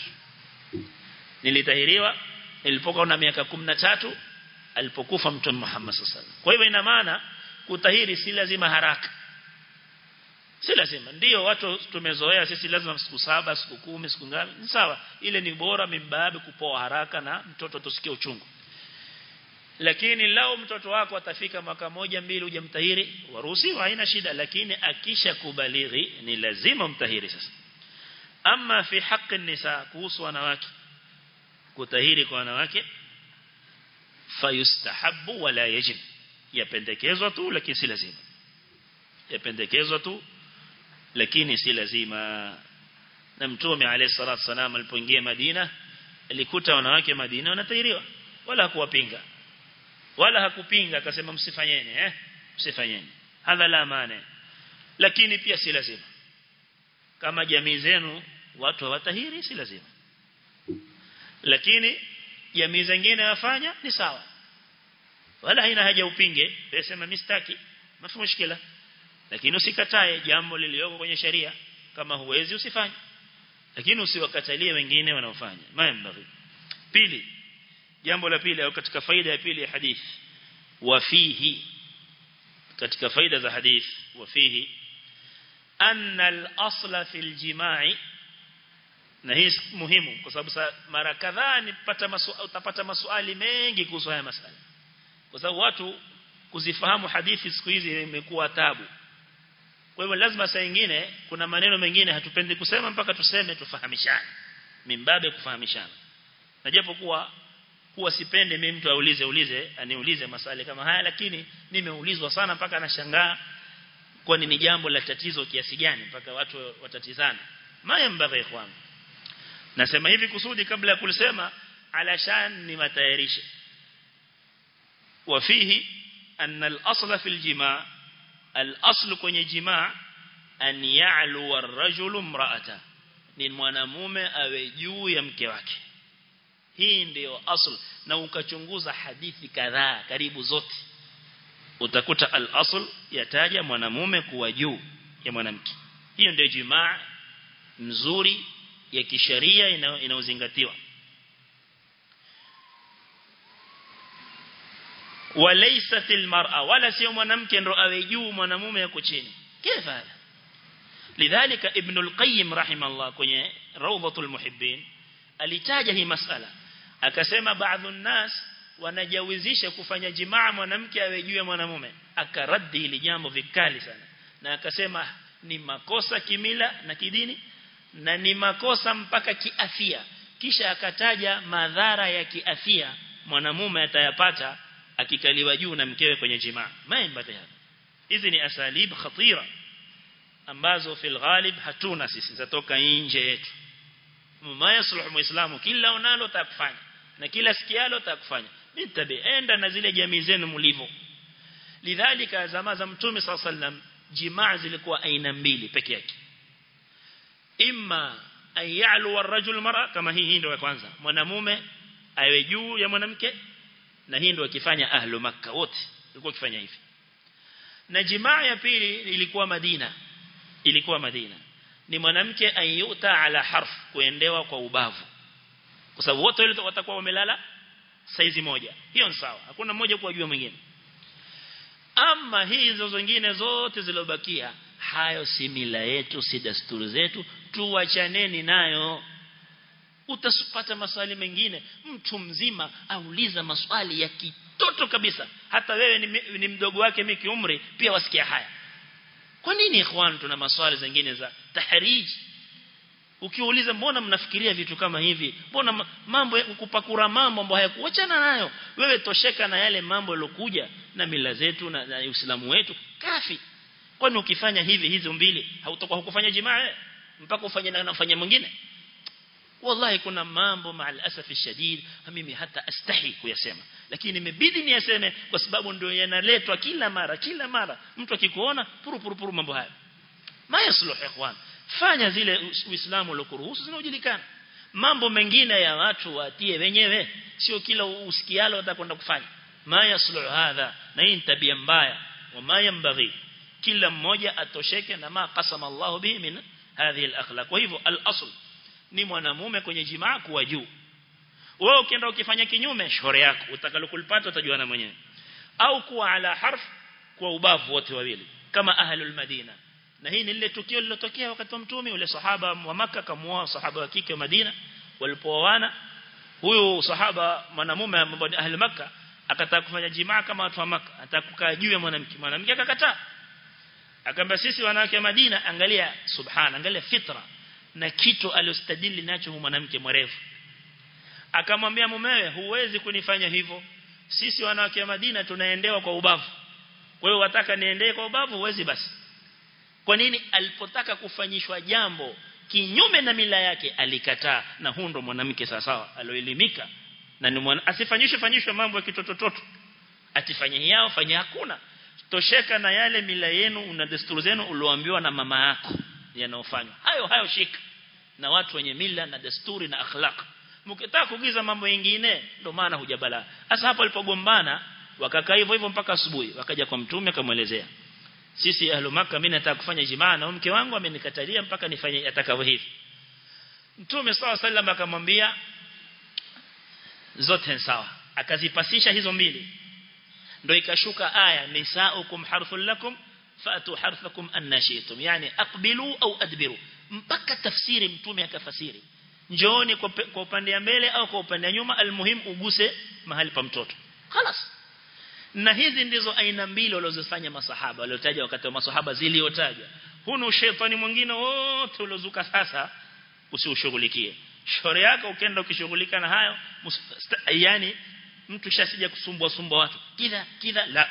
nilitahiriwa nilipokuwa na miaka 13 alipokufa mtume Muhammad sallallahu alaihi kwa hivyo ina maana kutahiri si lazima haraka si lazima. Ndio watu tumezoea sisi lazima siku saba siku kumi siku ngapi. Ni sawa. Ile ni bora mimbabe kupoa haraka na mtoto tusikie uchungu. Lakini lao mtoto wako atafika mwaka moja mbili hujamtahiri waruhusiwa haina shida. Lakini akisha kubalighi ni lazima mtahiri sasa. Ama fi haki nisa kuhusu wanawake. Kutahiri kwa wanawake fayustahabu wala yajib. Yapendekezwa tu lakini si lazima. Yapendekezwa tu lakini si lazima. Na mtume alayhi salatu wasalam alipoingia Madina alikuta wanawake Madina wanatahiriwa. Wala hakuwapinga. Wala hakupinga akasema msifanyeni eh msifanyeni. Hadha la maana. Lakini pia si lazima. Kama jamii zenu watu hawatahiri si lazima. Lakini jamii zingine wafanya ni sawa. Wala haina haja upinge sema mistaki mafumo mushkila lakini usikatae jambo lililoko kwenye sheria. Kama huwezi usifanye. Lakini usiwakatalie wengine wanaofanya. Maembaghi pili jambo la pili au katika faida ya pili ya hadithi wafihi katika faida za hadithi wafihi anna al-asla fil jima'i na hii muhimu kwa sababu mara kadhaa nipata maswali utapata maswali mengi kuhusu haya masala. Kwa sababu watu kuzifahamu hadithi siku hizi imekuwa tabu kwa hivyo lazima saa nyingine kuna maneno mengine hatupendi kusema mpaka tuseme tufahamishane. Mimbabe kufahamishana. Na japo kuwa kuwa sipende mimi mtu aulize ulize aniulize maswali kama haya lakini nimeulizwa sana mpaka anashangaa kwa ni jambo la tatizo kiasi gani mpaka watu watatizana maya mbaghi ikhwan. Nasema hivi kusudi kabla ya kulisema alashan ni matayarishe. Wafihi anna al-asla fil jimaa al-aslu kwenye jimaa an الرجل ar-rajulu imra'ata. Ni mwanamume awe juu ya mke wake. Hii ndiyo asl. Na ukachunguza hadithi kadhaa karibu zote utakuta al-asl yataja mwanamume kuwa juu ya mwanamke. Hiyo ndio jimaa mzuri ya kisheria inayozingatiwa. ina walaysatil mar'a wala sio mwanamke ndo awe juu mwanamume yuko chini. Kifa lidhalika ibn al-qayyim rahimahullah kwenye rawdatul muhibbin alitaja hii masala. Akasema baadhi nas wanajawizisha kufanya jimaa mwanamke awe juu ya mwanamume. Akaraddi hili jambo vikali sana. Na akasema ni makosa kimila na kidini na ni makosa mpaka kiafia. Kisha akataja madhara ya kiafia mwanamume atayapata akikaliwa juu na mkewe kwenye jimaa. Maembate hapa hizi ni asalib khatira ambazo fil ghalib hatuna sisi. Zatoka nje yetu. Ma muislamu kila unalo takufanya na kila sikialo takufanya. Mitabi enda na zile jamii zenu mlivyo lidhalika zama za mtume sallam jimaa zilikuwa aina mbili peke yake. Imma ayalu ar-rajul mar'a kama hii ndio ya kwanza. Mwanamume awe juu ya mwanamke na hii ndio wakifanya ahlu makka wote. Walikuwa wakifanya hivi. Na jimaa ya pili ilikuwa Madina. Ilikuwa Madina. Ni mwanamke ayuta ala harf kuendewa kwa ubavu. Kwa sababu wote wale watakuwa wamelala saizi moja. Hiyo ni sawa. Hakuna mmoja kuwajua mwingine. Ama hizo zingine zote zilobakia hayo si mila yetu si desturi zetu. Tuwachaneni nayo utapata maswali mengine mtu mzima auliza maswali ya kitoto kabisa. Hata wewe ni, ni mdogo wake mimi kiumri pia wasikia haya. Kwa nini ikhwan tuna maswali zingine za tahriji ukiuliza mbona mnafikiria vitu kama hivi? Mbona mambo kupakura mambo ambayo hayakuachana nayo? Wewe tosheka na yale mambo yalokuja na mila zetu na, na Uislamu wetu. Kafi. Kwani ukifanya hivi hizo mbili hautakuwa hukufanya jimaa mpaka ufanye na ufanye mwingine wallahi kuna mambo maal asafi shadid mimi hata astahi kuyasema lakini imebidi niyaseme kwa sababu ndio yanaletwa kila mara kila mara mtu akikuona puru puru puru mambo haya mayasluh ikhwan fanya zile uislamu uliokuruhusu zinajulikana mambo mengine ya watu watie wenyewe sio kila usikialo watakwenda kufanya mayasluh hadha na hii tabia mbaya wa mayambaghi kila mmoja atosheke na ma qasama Allah bihi min hadhihi al-akhlaq kwa hivyo al-asl ni mwanamume kwenye jimaa kuwa juu. Wewe ukienda ukifanya kinyume shore yako. Utakalokulipata utajuana mwenyewe. Au kuwa ala harf kwa ubavu wote wawili. Kama ahlul madina. Na hii ni lile tukio lilotokea wakati wa mtume ule sahaba wa maka kamuoa sahaba wa kike wa Madina. Walipooana huyu sahaba mwanamume ambaye ahli maka akataka kufanya jimaa kama watu wa maka atakukaa juu ya mwanamke. Mwanamke akakataa. Akamba sisi wanawake wa Madina angalia subhana angalia fitra na kitu aliostadili nacho mwanamke mwerevu. Akamwambia mumewe huwezi kunifanya hivyo. Sisi wanawake wa Madina tunaendewa kwa ubavu. Kwa hiyo wataka niendee kwa ubavu huwezi basi. Kwa nini? Alipotaka kufanyishwa jambo kinyume na mila yake alikataa. Na hundo mwanamke sawa aloelimika na ni mwana asifanyishwe fanyishwe mambo ya kitotototo. Atifanye yao fanya hakuna. Tosheka na yale mila yenu na desturi zenu ulioambiwa na mama yako yanayofanywa. Hayo hayo shika na watu wenye mila na desturi na akhlaq. Mkitaka kugiza mambo mengine ndio maana hujabala. Sasa hapo alipogombana wakakaa hivyo hivyo mpaka asubuhi. Wakaja kwa mtume akamwelezea sisi ahlu makka mimi nataka kufanya jimaa na mke wangu amenikatalia mpaka nifanye atakavyo hivi. Mtume sawa sallam akamwambia zote sawa. Akazipasisha hizo mbili. Ndio ikashuka aya nisaukum harful lakum fatu harthakum annashitum yani aqbilu au adbiru mpaka tafsiri mtume akafasiri njooni kwa, kwa upande ya mbele au kwa upande ya nyuma almuhim uguse mahali pa mtoto خلاص na hizi ndizo aina mbili walizofanya masahaba waliotaja wakati wa masahaba ziliotajwa hunu shetani mwingine wote uliozuka sasa usiushughulikie shauri yako ukienda ukishughulika na hayo yani mtu shasija kusumbua sumbua watu kila kila la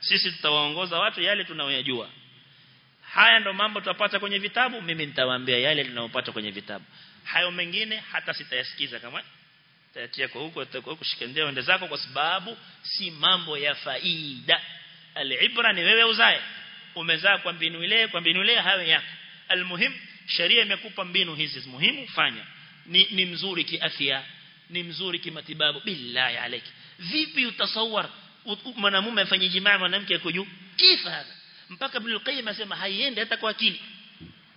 sisi tutawaongoza watu yale tunayoyajua haya ndo mambo tutapata kwenye vitabu mimi nitawaambia yale ninayopata kwenye vitabu. Hayo mengine hata sitayasikiza kama tayatia kwa huko kwa huko shikendea ende zako kwa sababu si mambo ya faida. Alibra ni wewe uzae. Umezaa kwa mbinu ile kwa mbinu ile hayo yako. Almuhim sharia imekupa mbinu hizi muhimu fanya. Ni, ni mzuri kiafya ni mzuri kimatibabu. Billahi alayki. Vipi utasawar mwanamume afanye jimaa mwanamke yuko juu. Kifa hapa. Mpaka Ibn al-Qayyim asema haiendi hata kwa akili.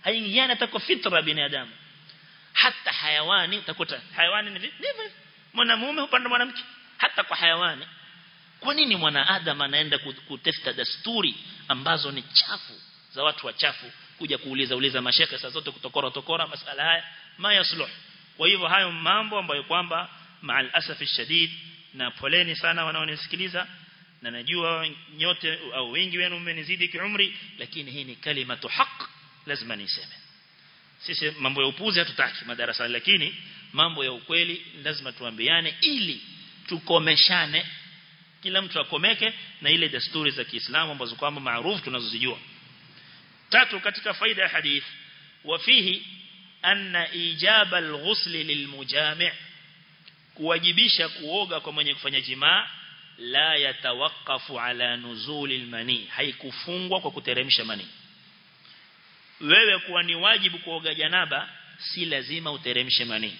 Haingiani hata kwa fitra binadamu. Hata hayawani utakuta. Hayawani ni ndivyo mwanamume upande mwanamke. Hata kwa hayawani. Kwa nini mwanadamu anaenda kutesta desturi ambazo ni chafu za watu wachafu kuja kuuliza uliza mashaka saa zote kutokora tokora masala haya? Ma yasluh kwa hivyo hayo mambo ambayo kwamba maal asafi shadid na poleni sana wanaonisikiliza na najua nyote au wengi wenu mmenizidi kiumri lakini hii ni kalimatu haq lazima niseme. Sisi mambo ya upuzi hatutaki madarasa lakini mambo ya ukweli lazima tuambiane ili tukomeshane. Kila mtu akomeke na ile desturi za Kiislamu ambazo kwamba maarufu tunazozijua. Tatu katika faida ya hadith wafihi anna ijaba alghusl lilmujami' kuwajibisha kuoga kwa mwenye kufanya jimaa la yatawakafu ala nuzuli almani haikufungwa kwa kuteremsha mani wewe kuwa ni wajibu kuoga janaba si lazima uteremshe mani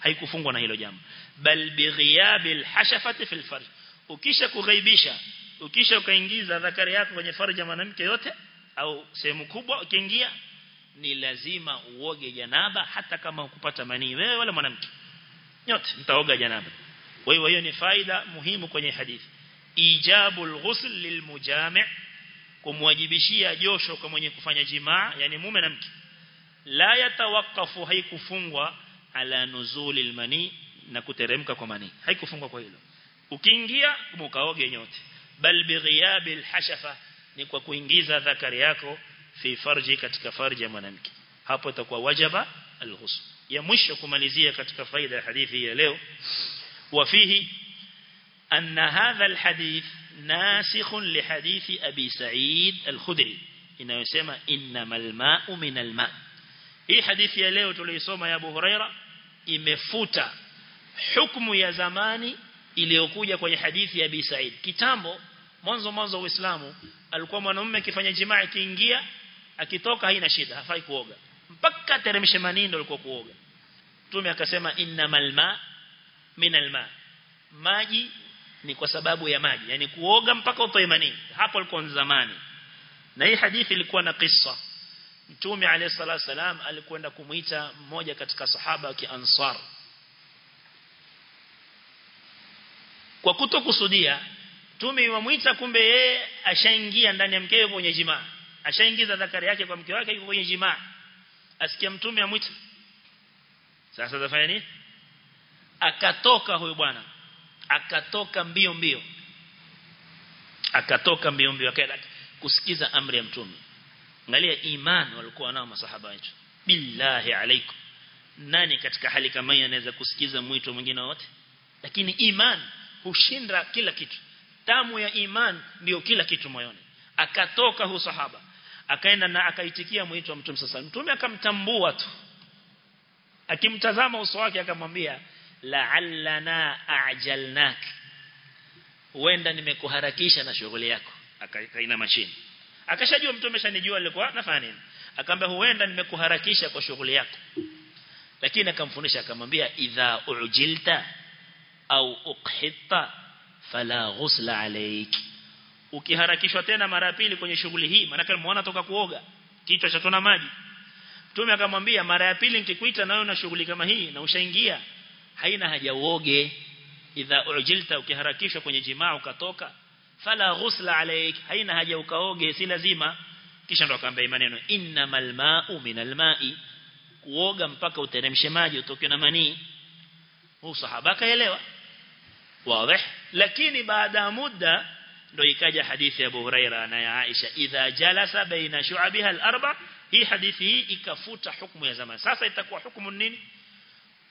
haikufungwa na hilo jambo. Bal bighiyabil hashafati fil farj ukisha kughaibisha ukisha ukaingiza dhakari yako kwenye farj ya mwanamke yote au sehemu kubwa ukiingia ni lazima uoge janaba hata kama ukupata manii wewe wala mwanamke nyote mtaoga janaba kwa hiyo hiyo ni faida muhimu kwenye hadithi. Ijabul ghusl lilmujami' kumwajibishia josho kwa mwenye kufanya jimaa yani mume na mke. La yatawakafu haikufungwa ala nuzulil mani na kuteremka kwa mani. Haikufungwa kwa hilo. Ukiingia mkaoge nyote. Bal bighiyabil hashafa ni kwa kuingiza dhakari yako fi farji katika farji ya mwanamke. Hapo itakuwa wajaba alghusl ya mwisho kumalizia katika faida ya hadithi ya leo wafihi anna hadha alhadith nasikhun lihadithi abi sa'id alkhudri inayosema innamal ma'u min alma hii hadithi ya leo tuliisoma ya Abu Huraira imefuta hukumu ya zamani iliyokuja kwenye hadithi ya Abi Said. Kitambo mwanzo mwanzo wa Uislamu alikuwa mwanamume akifanya jimaa akiingia akitoka haina shida hafai kuoga mpaka teremshe manindo alikuwa kuoga. Mtume akasema innamal ma min alma maji ni kwa sababu ya maji yani kuoga mpaka utoe manii hapo alikuwa zamani. Na hii hadithi ilikuwa na kisa Mtume alayhi salatu wasalam alikwenda kumuita mmoja katika sahaba wa kiansar. Kwa kutokusudia Mtume wamuita kumbe yeye ashaingia ndani ya mkewe kwenye jimaa. Ashaingiza dhakari yake kwa mke wake yuko kwenye jimaa asikia Mtume amwita sasa zafanya nini? Akatoka huyo bwana. Akatoka mbio mbio. Akatoka mbio mbio akaenda kusikiza amri ya mtume. Angalia iman walikuwa nao masahaba wetu. Billahi alaikum. Nani katika hali kama hii anaweza kusikiza mwito mwingine wote lakini iman hushinda kila kitu. Tamu ya iman ndio kila kitu moyoni. Akatoka huyo sahaba akaenda na akaitikia mwito wa mtume sasa. Mtume akamtambua tu. Akimtazama uso wake akamwambia la'allana a'jalnak. Huenda nimekuharakisha na shughuli yako. Akaina mashini akashajua mtume shanijua alikuwa nafanya nini. Akamwambia huenda nimekuharakisha kwa shughuli yako. Lakini akamfundisha akamwambia idha ujilta au uqhitta fala ghusla alayk ukiharakishwa tena mara pili kwenye shughuli hii maana muona toka kuoga kichwa cha tona maji. Mtume akamwambia mara ya pili nikikuita na una shughuli kama hii na ushaingia haina haja uoge. Idha ujilta ukiharakishwa kwenye jimaa ukatoka fala ghusla alayk haina haja ukaoge si lazima. Kisha ndo akaambia maneno innamal ma'u minal ma'i. Kuoga mpaka uteremshe maji utoke na manii. Huu sahaba kaelewa wazi. Lakini baada ya muda ndo ikaja hadithi ya Abu Huraira na ya Aisha idha jalasa baina shu'abiha al-arba. Hii hadithi hii ikafuta hukumu ya zamani. Sasa itakuwa hukumu nini?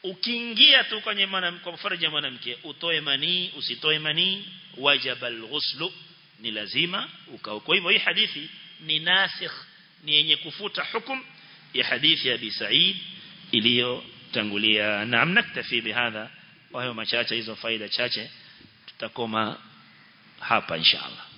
Ukiingia tu kwenye mwanamke kwa faraja mwanamke utoe manii usitoe manii wajaba al-ghuslu ni lazima ukao kwa hivyo hii hadithi ni nasikh ni yenye kufuta hukum ya hadithi ya Abi Sa'id iliyotangulia. Naam naktafi bihadha. Wa hayo machache hizo faida chache tutakoma hapa inshallah